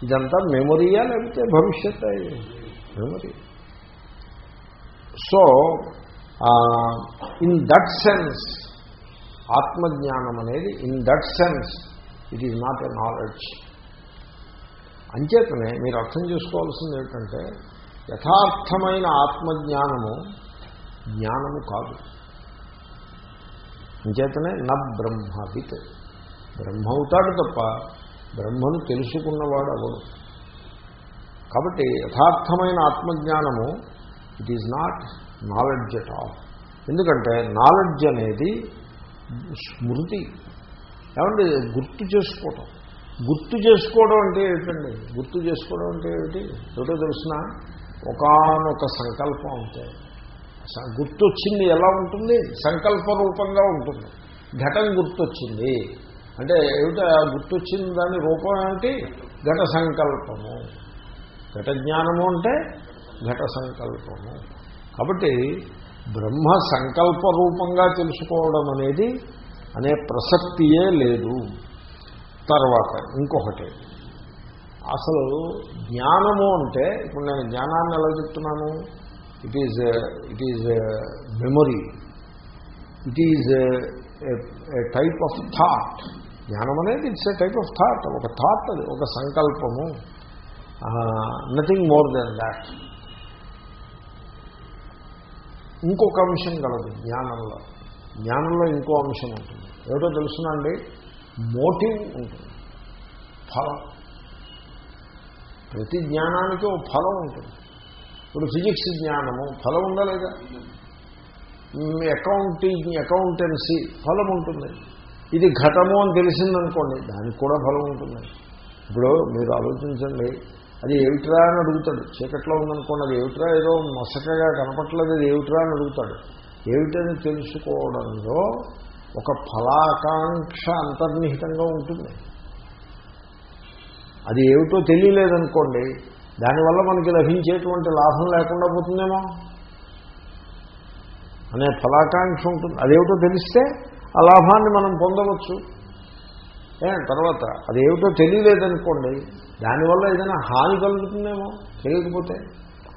ఇదంతా మెమొరీయా లేకపోతే భవిష్యత్ memory so in that sense ఆత్మజ్ఞానం అనేది in that sense it is not a knowledge అంచేతనే మీరు అర్థం చేసుకోవాల్సింది ఏంటంటే యథార్థమైన ఆత్మజ్ఞానము జ్ఞానము కాదు అంచేతనే న బ్రహ్మవిత్ బ్రహ్మ అవుతాడు తప్ప బ్రహ్మను తెలుసుకున్నవాడు అవడు కాబట్టి యథార్థమైన ఆత్మజ్ఞానము it is not knowledge at all ఎందుకంటే నాలెడ్జ్ అనేది స్మృతి ఏమంటే గుర్తు చేసుకోవటం గుర్తు చేసుకోవడం అంటే ఏమిటండి గుర్తు చేసుకోవడం అంటే ఏమిటి ఎవరో తెలిసిన ఒకనొక సంకల్పం అంటే గుర్తొచ్చింది ఎలా ఉంటుంది సంకల్ప రూపంగా ఉంటుంది ఘటన గుర్తొచ్చింది అంటే ఏమిటో గుర్తొచ్చిన దాని రూపం ఏమిటి ఘట సంకల్పము ఘట జ్ఞానము అంటే ఘట సంకల్పము కాబట్టి బ్రహ్మ సంకల్ప రూపంగా తెలుసుకోవడం అనేది అనే ప్రసక్తియే లేదు తర్వాత ఇంకొకటి అసలు జ్ఞానము అంటే ఇప్పుడు నేను జ్ఞానాన్ని ఎలా చెప్తున్నాను it is it is memory it is a type of thought జ్ఞానం అనేది it's a type of thought ఒక థాట్ అది ఒక సంకల్పము నథింగ్ మోర్ దెన్ దాట్ ఇంకొక అంశం కలదు జ్ఞానంలో జ్ఞానంలో ఇంకో అంశం ఉంటుంది ఏమిటో తెలుసునండి మోటివ్ ఉంటుంది ఫలం ప్రతి జ్ఞానానికి ఒక ఫలం ఉంటుంది ఇప్పుడు ఫిజిక్స్ జ్ఞానము ఫలం ఉందా లేదా అకౌంటింగ్ అకౌంటెన్సీ ఫలం ఉంటుంది ఇది ఘటము అని తెలిసిందనుకోండి దానికి కూడా ఫలం ఉంటుంది ఇప్పుడు మీరు ఆలోచించండి అది ఏమిట్రా అని అడుగుతాడు చీకట్లో ఉందనుకోండి అది ఏమిట్రా ఏదో మసకగా కనపట్లేదు అది ఏమిట్రా అని అడుగుతాడు ఏమిటని తెలుసుకోవడంలో ఒక ఫలాకాంక్ష అంతర్నిహితంగా ఉంటుంది అది ఏమిటో తెలియలేదనుకోండి దానివల్ల మనకి లభించేటువంటి లాభం లేకుండా పోతుందేమో అనే ఫలాకాంక్ష ఉంటుంది అదేమిటో తెలిస్తే ఆ లాభాన్ని మనం పొందవచ్చు తర్వాత అది ఏమిటో తెలియలేదనుకోండి దానివల్ల ఏదైనా హాని కలుగుతుందేమో తెలియకపోతే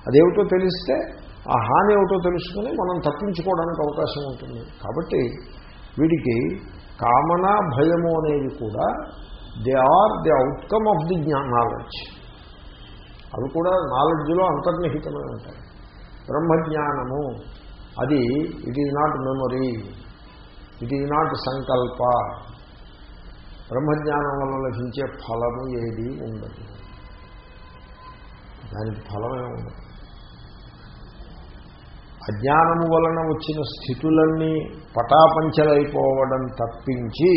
అదేమిటో తెలిస్తే ఆ హాని ఏమిటో తెలుసుకుని మనం తప్పించుకోవడానికి అవకాశం ఉంటుంది కాబట్టి వీడికి కామన భయము అనేది కూడా they are the outcome of the జ్ఞా నాలెడ్జ్ అవి కూడా నాలెడ్జ్లో అంతర్నిహితమై ఉంటాయి బ్రహ్మజ్ఞానము అది it is not memory it is not సంకల్ప బ్రహ్మజ్ఞానం వల్ల లభించే ఫలము ఏది ఉండదు దానికి ఫలమే ఉండదు అజ్ఞానము వలన వచ్చిన స్థితులన్నీ పటాపంచలైపోవడం తప్పించి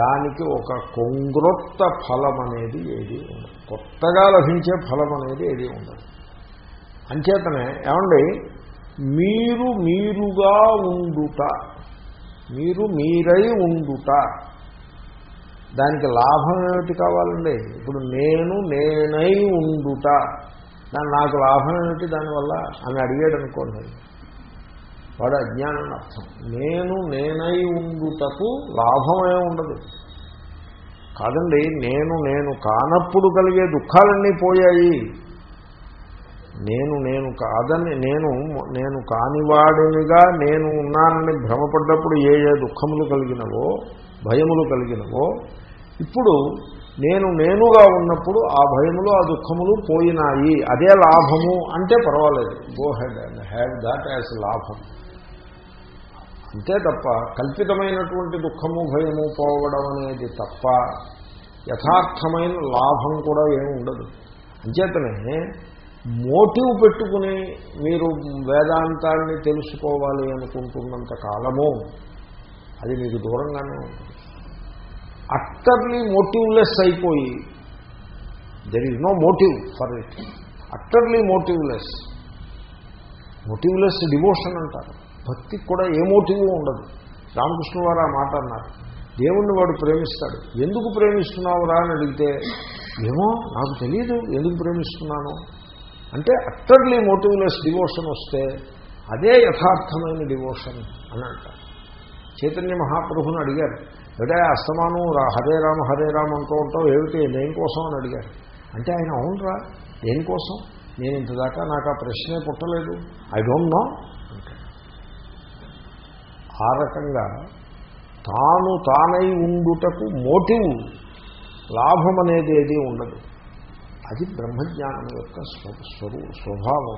దానికి ఒక కొంగ్రొత్త ఫలం అనేది ఏది ఉండదు కొత్తగా లభించే ఫలం అనేది ఏది ఉండదు అంచేతనే ఏమండి మీరు మీరుగా ఉండుట మీరు మీరై ఉండుట దానికి లాభం ఏమిటి కావాలండి ఇప్పుడు నేను నేనై ఉండుట దాని నాకు లాభం ఏమిటి దానివల్ల అని అడిగాడు అనుకోండి వాడు అజ్ఞానం అర్థం నేను నేనై ఉండుటకు లాభమే ఉండదు కాదండి నేను నేను కానప్పుడు కలిగే దుఃఖాలన్నీ పోయాయి నేను నేను కాదని నేను నేను కానివాడునిగా నేను ఉన్నానని భ్రమపడ్డప్పుడు ఏ ఏ దుఃఖములు కలిగినవో భయములు కలిగినవో ఇప్పుడు నేను నేనుగా ఉన్నప్పుడు ఆ భయములు ఆ దుఃఖములు పోయినాయి అదే లాభము అంటే పర్వాలేదు go head and have that as లాభం అంతే తప్ప కల్పితమైనటువంటి దుఃఖము భయము పోవడం అనేది తప్ప యథార్థమైన లాభం కూడా ఏమి ఉండదు అంచేతనే మోటివ్ పెట్టుకుని మీరు వేదాంతాన్ని తెలుసుకోవాలి అనుకుంటున్నంత కాలము అది మీకు దూరంగానే ఉంటుంది అట్టర్లీ మోటివ్లెస్ అయిపోయి there is no motive for it utterly motiveless motiveless devotion అంటారు భక్తికి కూడా ఏ మోటివ్ ఉండదు రామకృష్ణ వారు ఆ మాట అన్నారు దేవుణ్ణి వాడు ప్రేమిస్తాడు ఎందుకు ప్రేమిస్తున్నావు రా అని అడిగితే ఏమో నాకు తెలియదు ఎందుకు ప్రేమిస్తున్నాను అంటే అట్టర్లీ మోటివ్లెస్ డివోషన్ వస్తే అదే యథార్థమైన డివోషన్ అని అంటారు చైతన్య మహాప్రభుని అడిగారు ఏమిటా అస్తమానం హరే రామ హరే రామ్ అంటూ ఉంటావు ఏమిటి దేనికోసం అని అడిగారు అంటే ఆయన అవునరా దేనికోసం నేను ఇంతదాకా నాకు ఆ ప్రశ్నే పుట్టలేదు ఐ డోంట్ నో ఆ రకంగా తాను తానై ఉండుటకు మోటివ్ లాభం అనేది ఏది ఉండదు అది బ్రహ్మజ్ఞానం యొక్క స్వరూ స్వభావం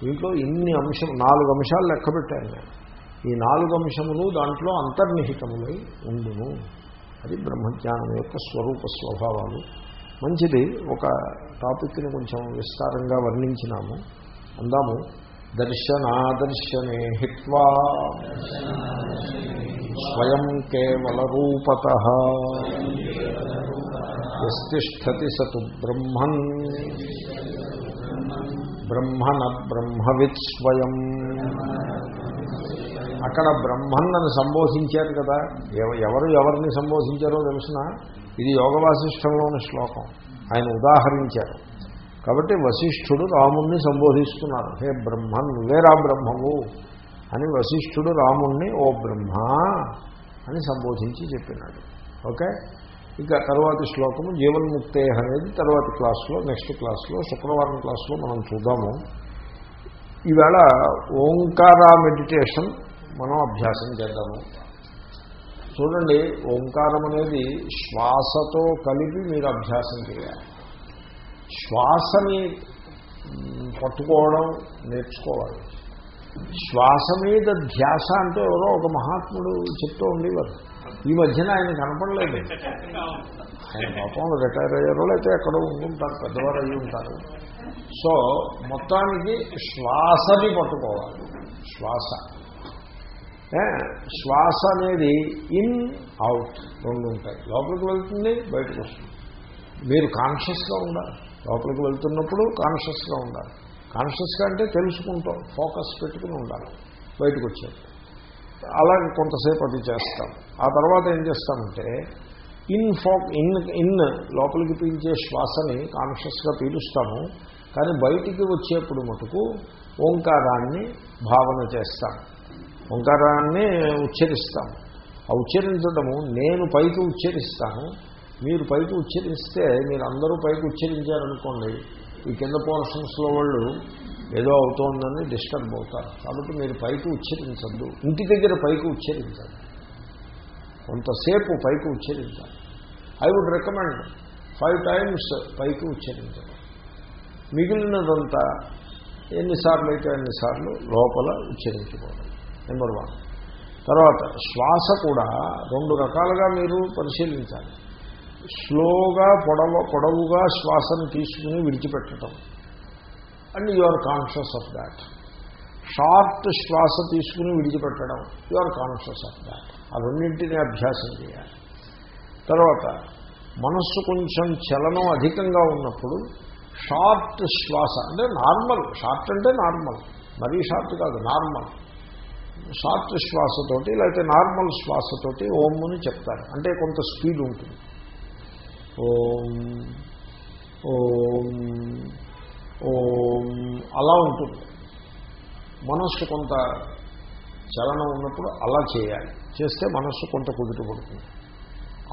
దీంట్లో ఇన్ని అంశం నాలుగు అంశాలు లెక్క పెట్టాను నేను ఈ నాలుగు అంశములు దాంట్లో అంతర్నిహితములై ఉండును అది బ్రహ్మజ్ఞానం యొక్క స్వరూప స్వభావాలు మంచిది ఒక టాపిక్ని కొంచెం విస్తారంగా వర్ణించినాము అందాము దర్శనాదర్శనే హిత్వా స్వయం కేవల రూపత ఎస్తిష్టతి సతు బ్రహ్మన్ బ్రహ్మన బ్రహ్మవిత్ స్వయం అక్కడ బ్రహ్మన్నను సంబోధించారు కదా ఎవరు ఎవరిని సంబోధించారో తెలిసిన ఇది యోగ వాసిష్టంలోని శ్లోకం ఆయన ఉదాహరించారు కాబట్టి వశిష్ఠుడు రాముణ్ణి సంబోధిస్తున్నారు హే బ్రహ్మన్ నువ్వేరా బ్రహ్మవు అని వశిష్ఠుడు రాముణ్ణి ఓ బ్రహ్మ అని సంబోధించి చెప్పినాడు ఓకే ఇక తర్వాతి శ్లోకము జీవన్ముక్తే అనేది తర్వాతి క్లాస్లో నెక్స్ట్ క్లాస్లో శుక్రవారం క్లాస్లో మనం చూద్దాము ఈవేళ ఓంకార మెడిటేషన్ మనం అభ్యాసం చేద్దాము చూడండి ఓంకారం అనేది శ్వాసతో కలిపి మీరు అభ్యాసం చేయాలి శ్వాసని పట్టుకోవడం నేర్చుకోవాలి శ్వాస మీద ధ్యాస అంటే ఎవరో ఒక మహాత్ముడు చెప్తూ ఉండేవారు ఈ మధ్యన ఆయన కనపడలేదు ఆయన పాపంలో రిటైర్ అయ్యారో లేకపోతే ఎక్కడో ఉంటుంటారు పెద్దవారు అయ్యి ఉంటారు సో మొత్తానికి శ్వాసని పట్టుకోవాలి శ్వాస శ్వాస అనేది ఇన్ అవుట్ రెండు ఉంటాయి లోపలికి వెళ్తుంది బయటకు వస్తుంది మీరు కాన్షియస్గా ఉండాలి లోపలికి వెళ్తున్నప్పుడు కాన్షియస్గా ఉండాలి కాన్షియస్గా అంటే తెలుసుకుంటాం ఫోకస్ పెట్టుకుని ఉండాలి బయటకు వచ్చేప్పుడు అలాగే కొంతసేపు అది చేస్తాం ఆ తర్వాత ఏం చేస్తామంటే ఇన్ ఫోక్ ఇన్ ఇన్ లోపలికి పీల్చే శ్వాసని కాన్షియస్గా పీలుస్తాము కానీ బయటికి వచ్చేప్పుడు మటుకు ఓంకారాన్ని భావన చేస్తాం ఓంకారాన్ని ఉచ్చరిస్తాం ఆ ఉచ్చరించడము నేను పైకి ఉచ్చరిస్తాను మీరు పైకి ఉచ్చరిస్తే మీరు అందరూ పైకి ఉచ్చరించారనుకోండి ఈ కింద పోర్షన్స్లో వాళ్ళు ఏదో అవుతోందని డిస్టర్బ్ అవుతారు కాబట్టి మీరు పైకి ఉచ్చరించద్దు ఇంటి దగ్గర పైకి ఉచ్చరించండి కొంతసేపు పైకి ఉచ్చరించాలి I would recommend five times పైకి ఉచ్చరించండి మిగిలినదంతా ఎన్నిసార్లు అయితే ఎన్నిసార్లు లోపల ఉచ్చరించుకోవాలి నెంబర్ వన్ తర్వాత శ్వాస కూడా రెండు రకాలుగా మీరు పరిశీలించాలి స్లోగా పొడవ పొడవుగా శ్వాసను తీసుకుని విడిచిపెట్టడం and you are conscious of that short శ్వాస తీసుకుని విడిచిపెట్టడం you are conscious of that అవన్నింటినీ అభ్యాసం చేయాలి తర్వాత మనస్సు కొంచెం చలనం అధికంగా ఉన్నప్పుడు షార్ట్ శ్వాస అంటే నార్మల్ షార్ట్ అంటే నార్మల్ మరీ షార్ట్ కాదు నార్మల్ షార్ట్ శ్వాసతోటి లేకపోతే నార్మల్ శ్వాసతోటి ఓం అని చెప్తారు అంటే కొంత స్పీడ్ ఉంటుంది ఓం ఓం అలా ఉంటుంది మనస్సు కొంత చలనం ఉన్నప్పుడు అలా చేయాలి చేస్తే మనస్సు కొంత కుదుటపడుతుంది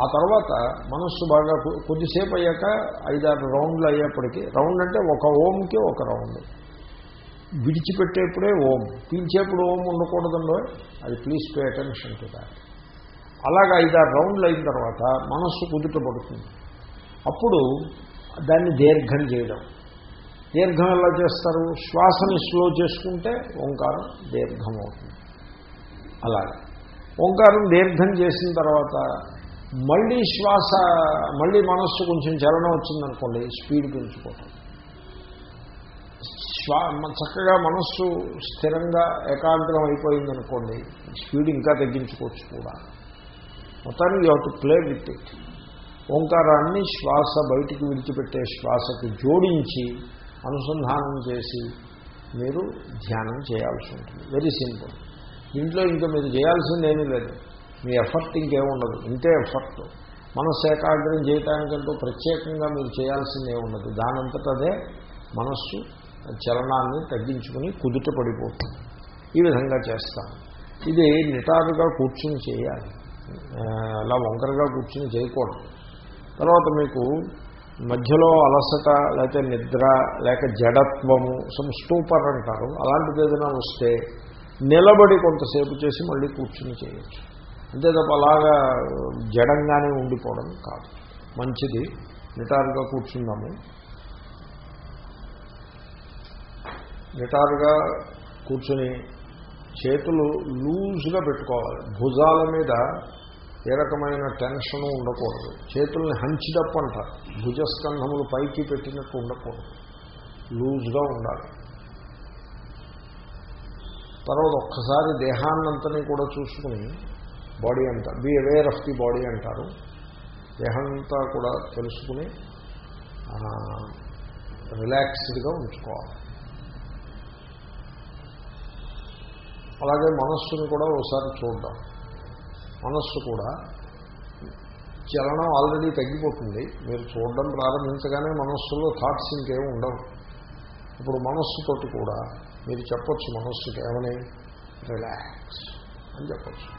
ఆ తర్వాత మనస్సు బాగా కొద్దిసేపు అయ్యాక ఐదారు రౌండ్లు అయ్యేప్పటికీ రౌండ్ అంటే ఒక ఓంకి ఒక రౌండ్ విడిచిపెట్టేప్పుడే ఓం పీల్చేప్పుడు ఓం ఉండకూడదండో అది please pay attention to that అలాగే ఐదారు రౌండ్లు అయిన తర్వాత మనస్సు పడుతుంది అప్పుడు దాన్ని దీర్ఘం చేయడం దీర్ఘం ఎలా చేస్తారు శ్వాసని స్లో చేసుకుంటే ఓంకారం దీర్ఘం అవుతుంది అలాగే ఓంకారం దీర్ఘం చేసిన తర్వాత మళ్ళీ శ్వాస మళ్ళీ మనస్సు కొంచెం చలనం వచ్చిందనుకోండి స్పీడ్ పెంచుకోవటం శ్వా చక్కగా మనస్సు స్థిరంగా ఏకాగ్రం అయిపోయిందనుకోండి స్పీడ్ ఇంకా తగ్గించుకోవచ్చు కూడా మొత్తానికి you to play with it ఓంకారాన్ని శ్వాస బయటికి విడిచిపెట్టే శ్వాసకు జోడించి అనుసంధానం చేసి మీరు ధ్యానం చేయాల్సి ఉంటుంది వెరీ సింపుల్ దీంట్లో ఇంకా మీరు చేయాల్సింది ఏమీ లేదు మీ ఎఫర్ట్ ఇంకేముండదు ఇంతే ఎఫర్ట్ మనస్సు ఏకాగ్రం చేయటానికంటూ ప్రత్యేకంగా మీరు చేయాల్సింది ఏముండదు దానంతటదే మనస్సు చలనాన్ని తగ్గించుకుని కుదుట పడిపోతుంది ఈ విధంగా చేస్తాం ఇది నిటారుగా కూర్చుని చేయాలి అలా వంకరగా కూర్చుని చేయకూడదు తర్వాత మీకు మధ్యలో అలసట లేకపోతే నిద్ర లేక జడత్వము సమ్ స్టూపర్ అంటారు అలాంటిది ఏదైనా వస్తే నిలబడి కొంతసేపు చేసి మళ్ళీ కూర్చుని చేయొచ్చు అంతే తప్ప అలాగా జడంగానే ఉండిపోవడం కాదు మంచిది నిటారుగా కూర్చున్నాము నిటారుగా కూర్చుని చేతులు లూజ్గా పెట్టుకోవాలి భుజాల మీద ఏ రకమైన టెన్షను ఉండకూడదు చేతుల్ని హంచిడప్ అంటారు భుజస్కంధములు పైకి పెట్టినట్టు ఉండకూడదు లూజ్గా ఉండాలి తర్వాత ఒక్కసారి దేహాన్నంతని కూడా చూసుకుని బాడీ అంతా be aware of the body అంటారు దేహంతా కూడా తెలుసుకుని రిలాక్స్డ్గా ఉంచుకోవాలి అలాగే మనస్సును కూడా ఒకసారి చూద్దాం మనస్సు కూడా చలనం ఆల్రెడీ తగ్గిపోతుంది మీరు చూడడం ప్రారంభించగానే మనస్సులో థాట్స్ ఇంకేమి ఉండవు ఇప్పుడు మనస్సుతోటి కూడా మీరు చెప్పచ్చు మనస్సుకి ఏమని రిలాక్స్ అని చెప్పచ్చు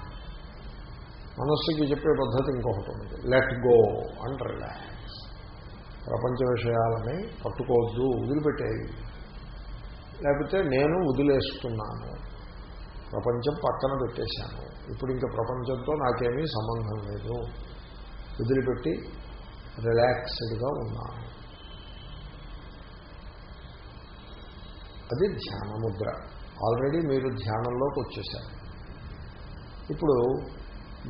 మనస్సుకి చెప్పే పద్ధతి ఇంకొకటి ఉంది లెట్ గో అండ్ రిలాక్స్ ప్రపంచ విషయాలని పట్టుకోవద్దు వదిలిపెట్టేది లేకపోతే నేను వదిలేస్తున్నాను ప్రపంచం పక్కన పెట్టేశాను ఇప్పుడు ఇంకా ప్రపంచంతో నాకేమీ సంబంధం లేదు వదిలిపెట్టి రిలాక్స్డ్గా ఉన్నాను అది ధ్యానముద్ర ఆల్రెడీ మీరు ధ్యానంలోకి వచ్చేసారు ఇప్పుడు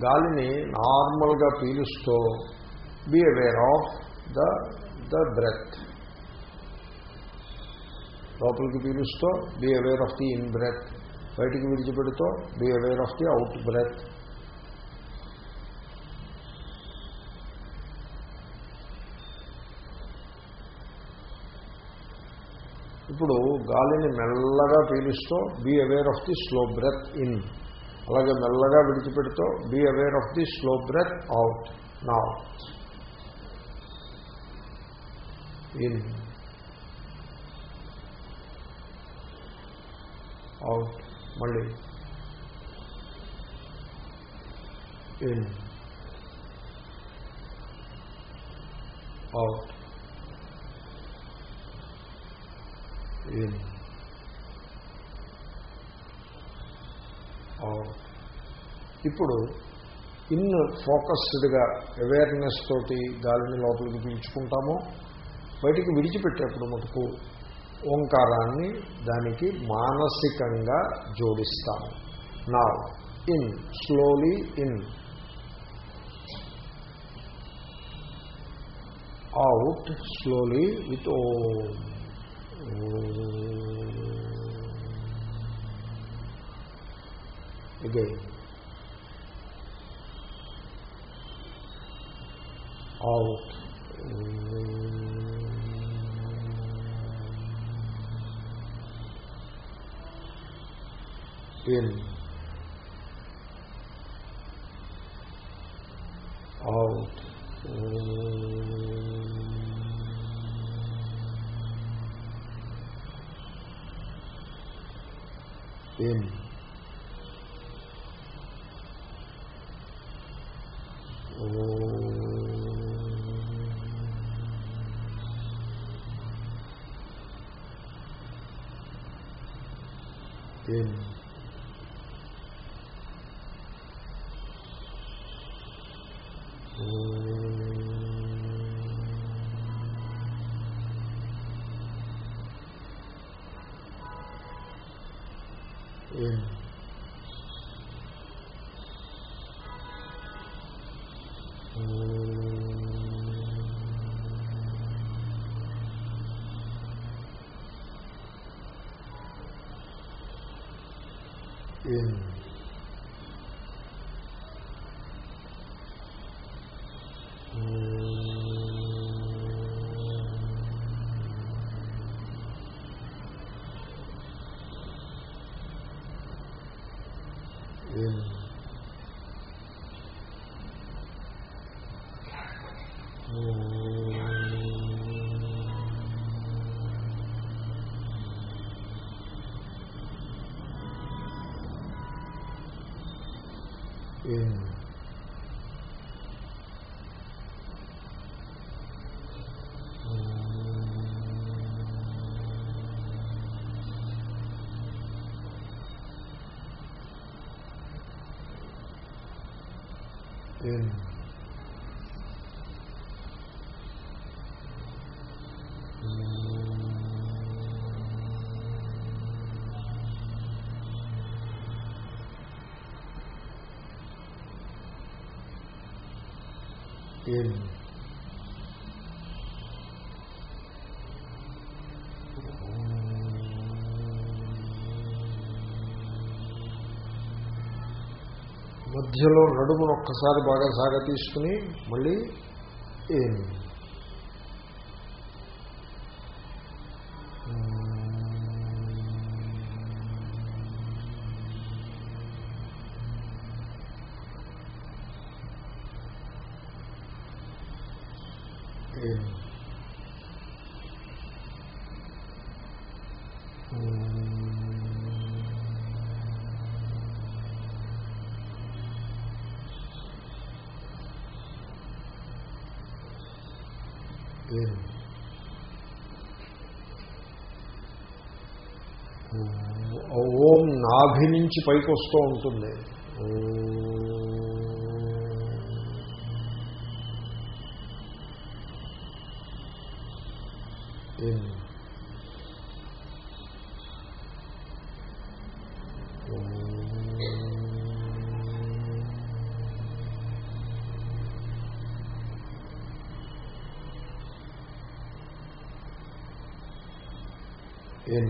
గాలిని నార్మల్గా పీలుస్తూ be aware of the the breath లోపలికి పీలుస్తూ be aware of the in breath బయటికి విడిచిపెడుతూ be aware of the out breath ఇప్పుడు గాలిని మెల్లగా పీలుస్తూ be aware of the slow breath in అలాగే మెల్లగా విడిచిపెడుతూ be aware of the slow breath out నా in out మళ్ళీ out out ఇప్పుడు ఇన్ ఫోకస్డ్గా అవేర్నెస్ తోటి గాలిని లోపలికి పీల్చుకుంటాము బయటికి విడిచిపెట్టేప్పుడు మటుకు ఓంకారాన్ని దానికి మానసికంగా జోడిస్తాము నా in slowly in out slowly with ఓ ఇదే out in out in in ఏమి మధ్యలో నడుమును ఒక్కసారి బాగా సాగ తీసుకుని మళ్ళీ నుంచి పైకి వస్తూ ఉంటుంది in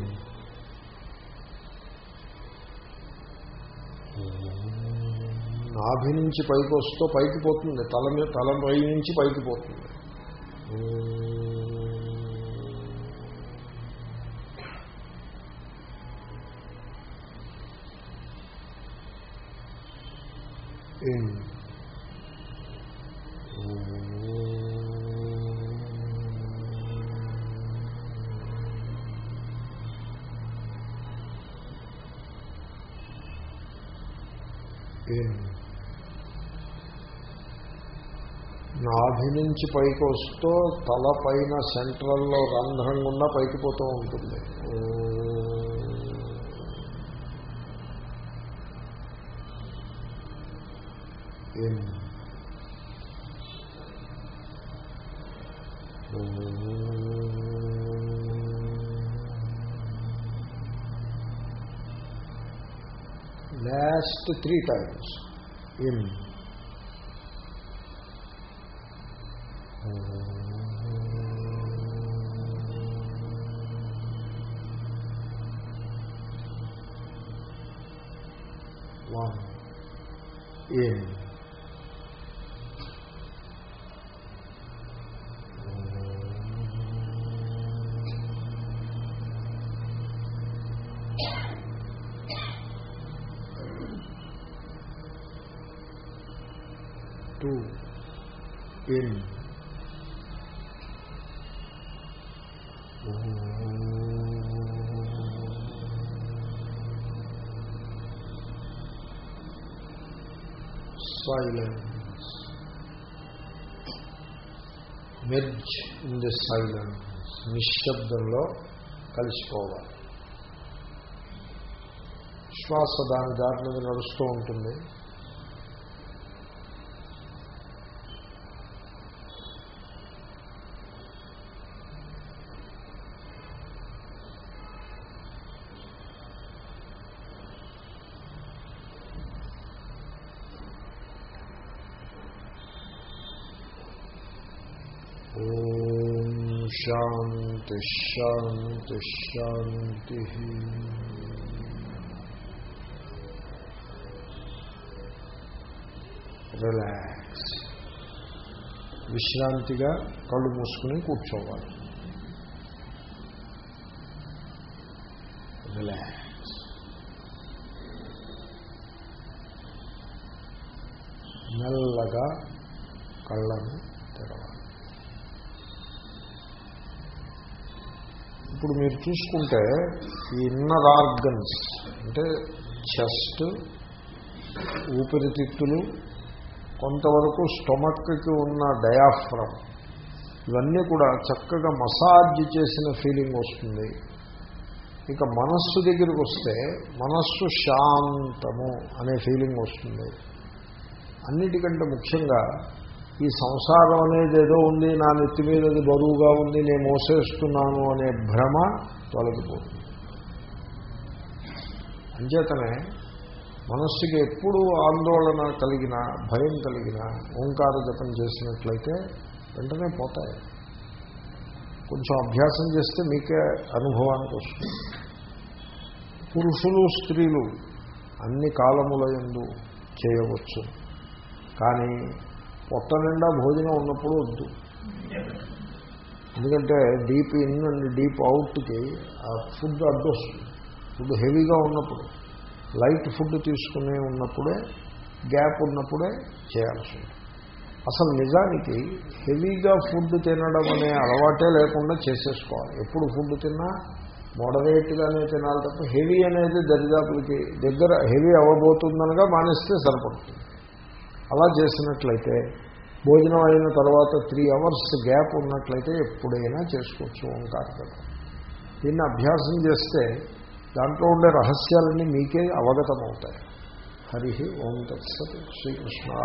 నాభి నుంచి పైకి వస్తూ పైకి పోతుంది తల మీద తల పై నుంచి పైకి పోతుంది పైనుంచి పైకి వస్తూ తల పైన సెంట్రల్లో రంధ్రం గుండా పైకి పోతూ ఉంటుంది లాస్ట్ త్రీ టైమ్స్ ఇన్ ये two in silence. Merge in the silence. నిశ్శబ్దంలో కలిసిపోవాలి శ్వాస దాని దారిని నడుస్తూ ఉంటుంది शान्तिशान्तिः రిలాక్స్ విశ్రాంతిగా కళ్ళు మూసుకుని కూర్చోవాలి రిలాక్స్ చూసుకుంటే ఈ ఇన్నర్ ఆర్గన్స్ అంటే చెస్ట్ ఊపిరితిత్తులు కొంతవరకు స్టొమక్కి ఉన్న డయాఫ్రమ్ ఇవన్నీ కూడా చక్కగా మసాజ్ చేసిన ఫీలింగ్ వస్తుంది ఇక మనస్సు దగ్గరికి వస్తే మనస్సు శాంతము అనే ఫీలింగ్ వస్తుంది అన్నిటికంటే ముఖ్యంగా ఈ సంసారం అనేది ఏదో ఉంది నా నెత్తి మీదది బరువుగా ఉంది నేను మోసేస్తున్నాను అనే భ్రమ తొలగిపోతుంది అంచేతనే మనస్సుకి ఎప్పుడు ఆందోళన కలిగిన భయం కలిగిన ఓంకార జపం చేసినట్లయితే వెంటనే పోతాయి కొంచెం అభ్యాసం చేస్తే మీకే అనుభవానికి వస్తుంది పురుషులు స్త్రీలు అన్ని కాలముల ఎందు చేయవచ్చు కానీ పొట్ట నిండా భోజనం ఉన్నప్పుడు వద్దు ఎందుకంటే డీప్ ఇన్ అండ్ డీప్ అవుట్కి ఫుడ్ వస్తుంది ఫుడ్ హెవీగా ఉన్నప్పుడు లైట్ ఫుడ్ తీసుకునే ఉన్నప్పుడే గ్యాప్ ఉన్నప్పుడే చేయాల్సి ఉంది అసలు నిజానికి హెవీగా ఫుడ్ తినడం అనే అలవాటే లేకుండా చేసేసుకోవాలి ఎప్పుడు ఫుడ్ తిన్నా మోడరేట్గానే తినాలి తప్ప హెవీ అనేది దరిదాపులకి దగ్గర హెవీ అవ్వబోతుందనగా మానేస్తే సరిపడుతుంది అలా చేసినట్లయితే భోజనం అయిన తర్వాత త్రీ అవర్స్ గ్యాప్ ఉన్నట్లయితే ఎప్పుడైనా చేసుకోవచ్చు ఓంకార కదా దీన్ని అభ్యాసం చేస్తే దాంట్లో ఉండే రహస్యాలన్నీ మీకే అవగతమవుతాయి హరి ఓం తత్సత్ శ్రీకృష్ణ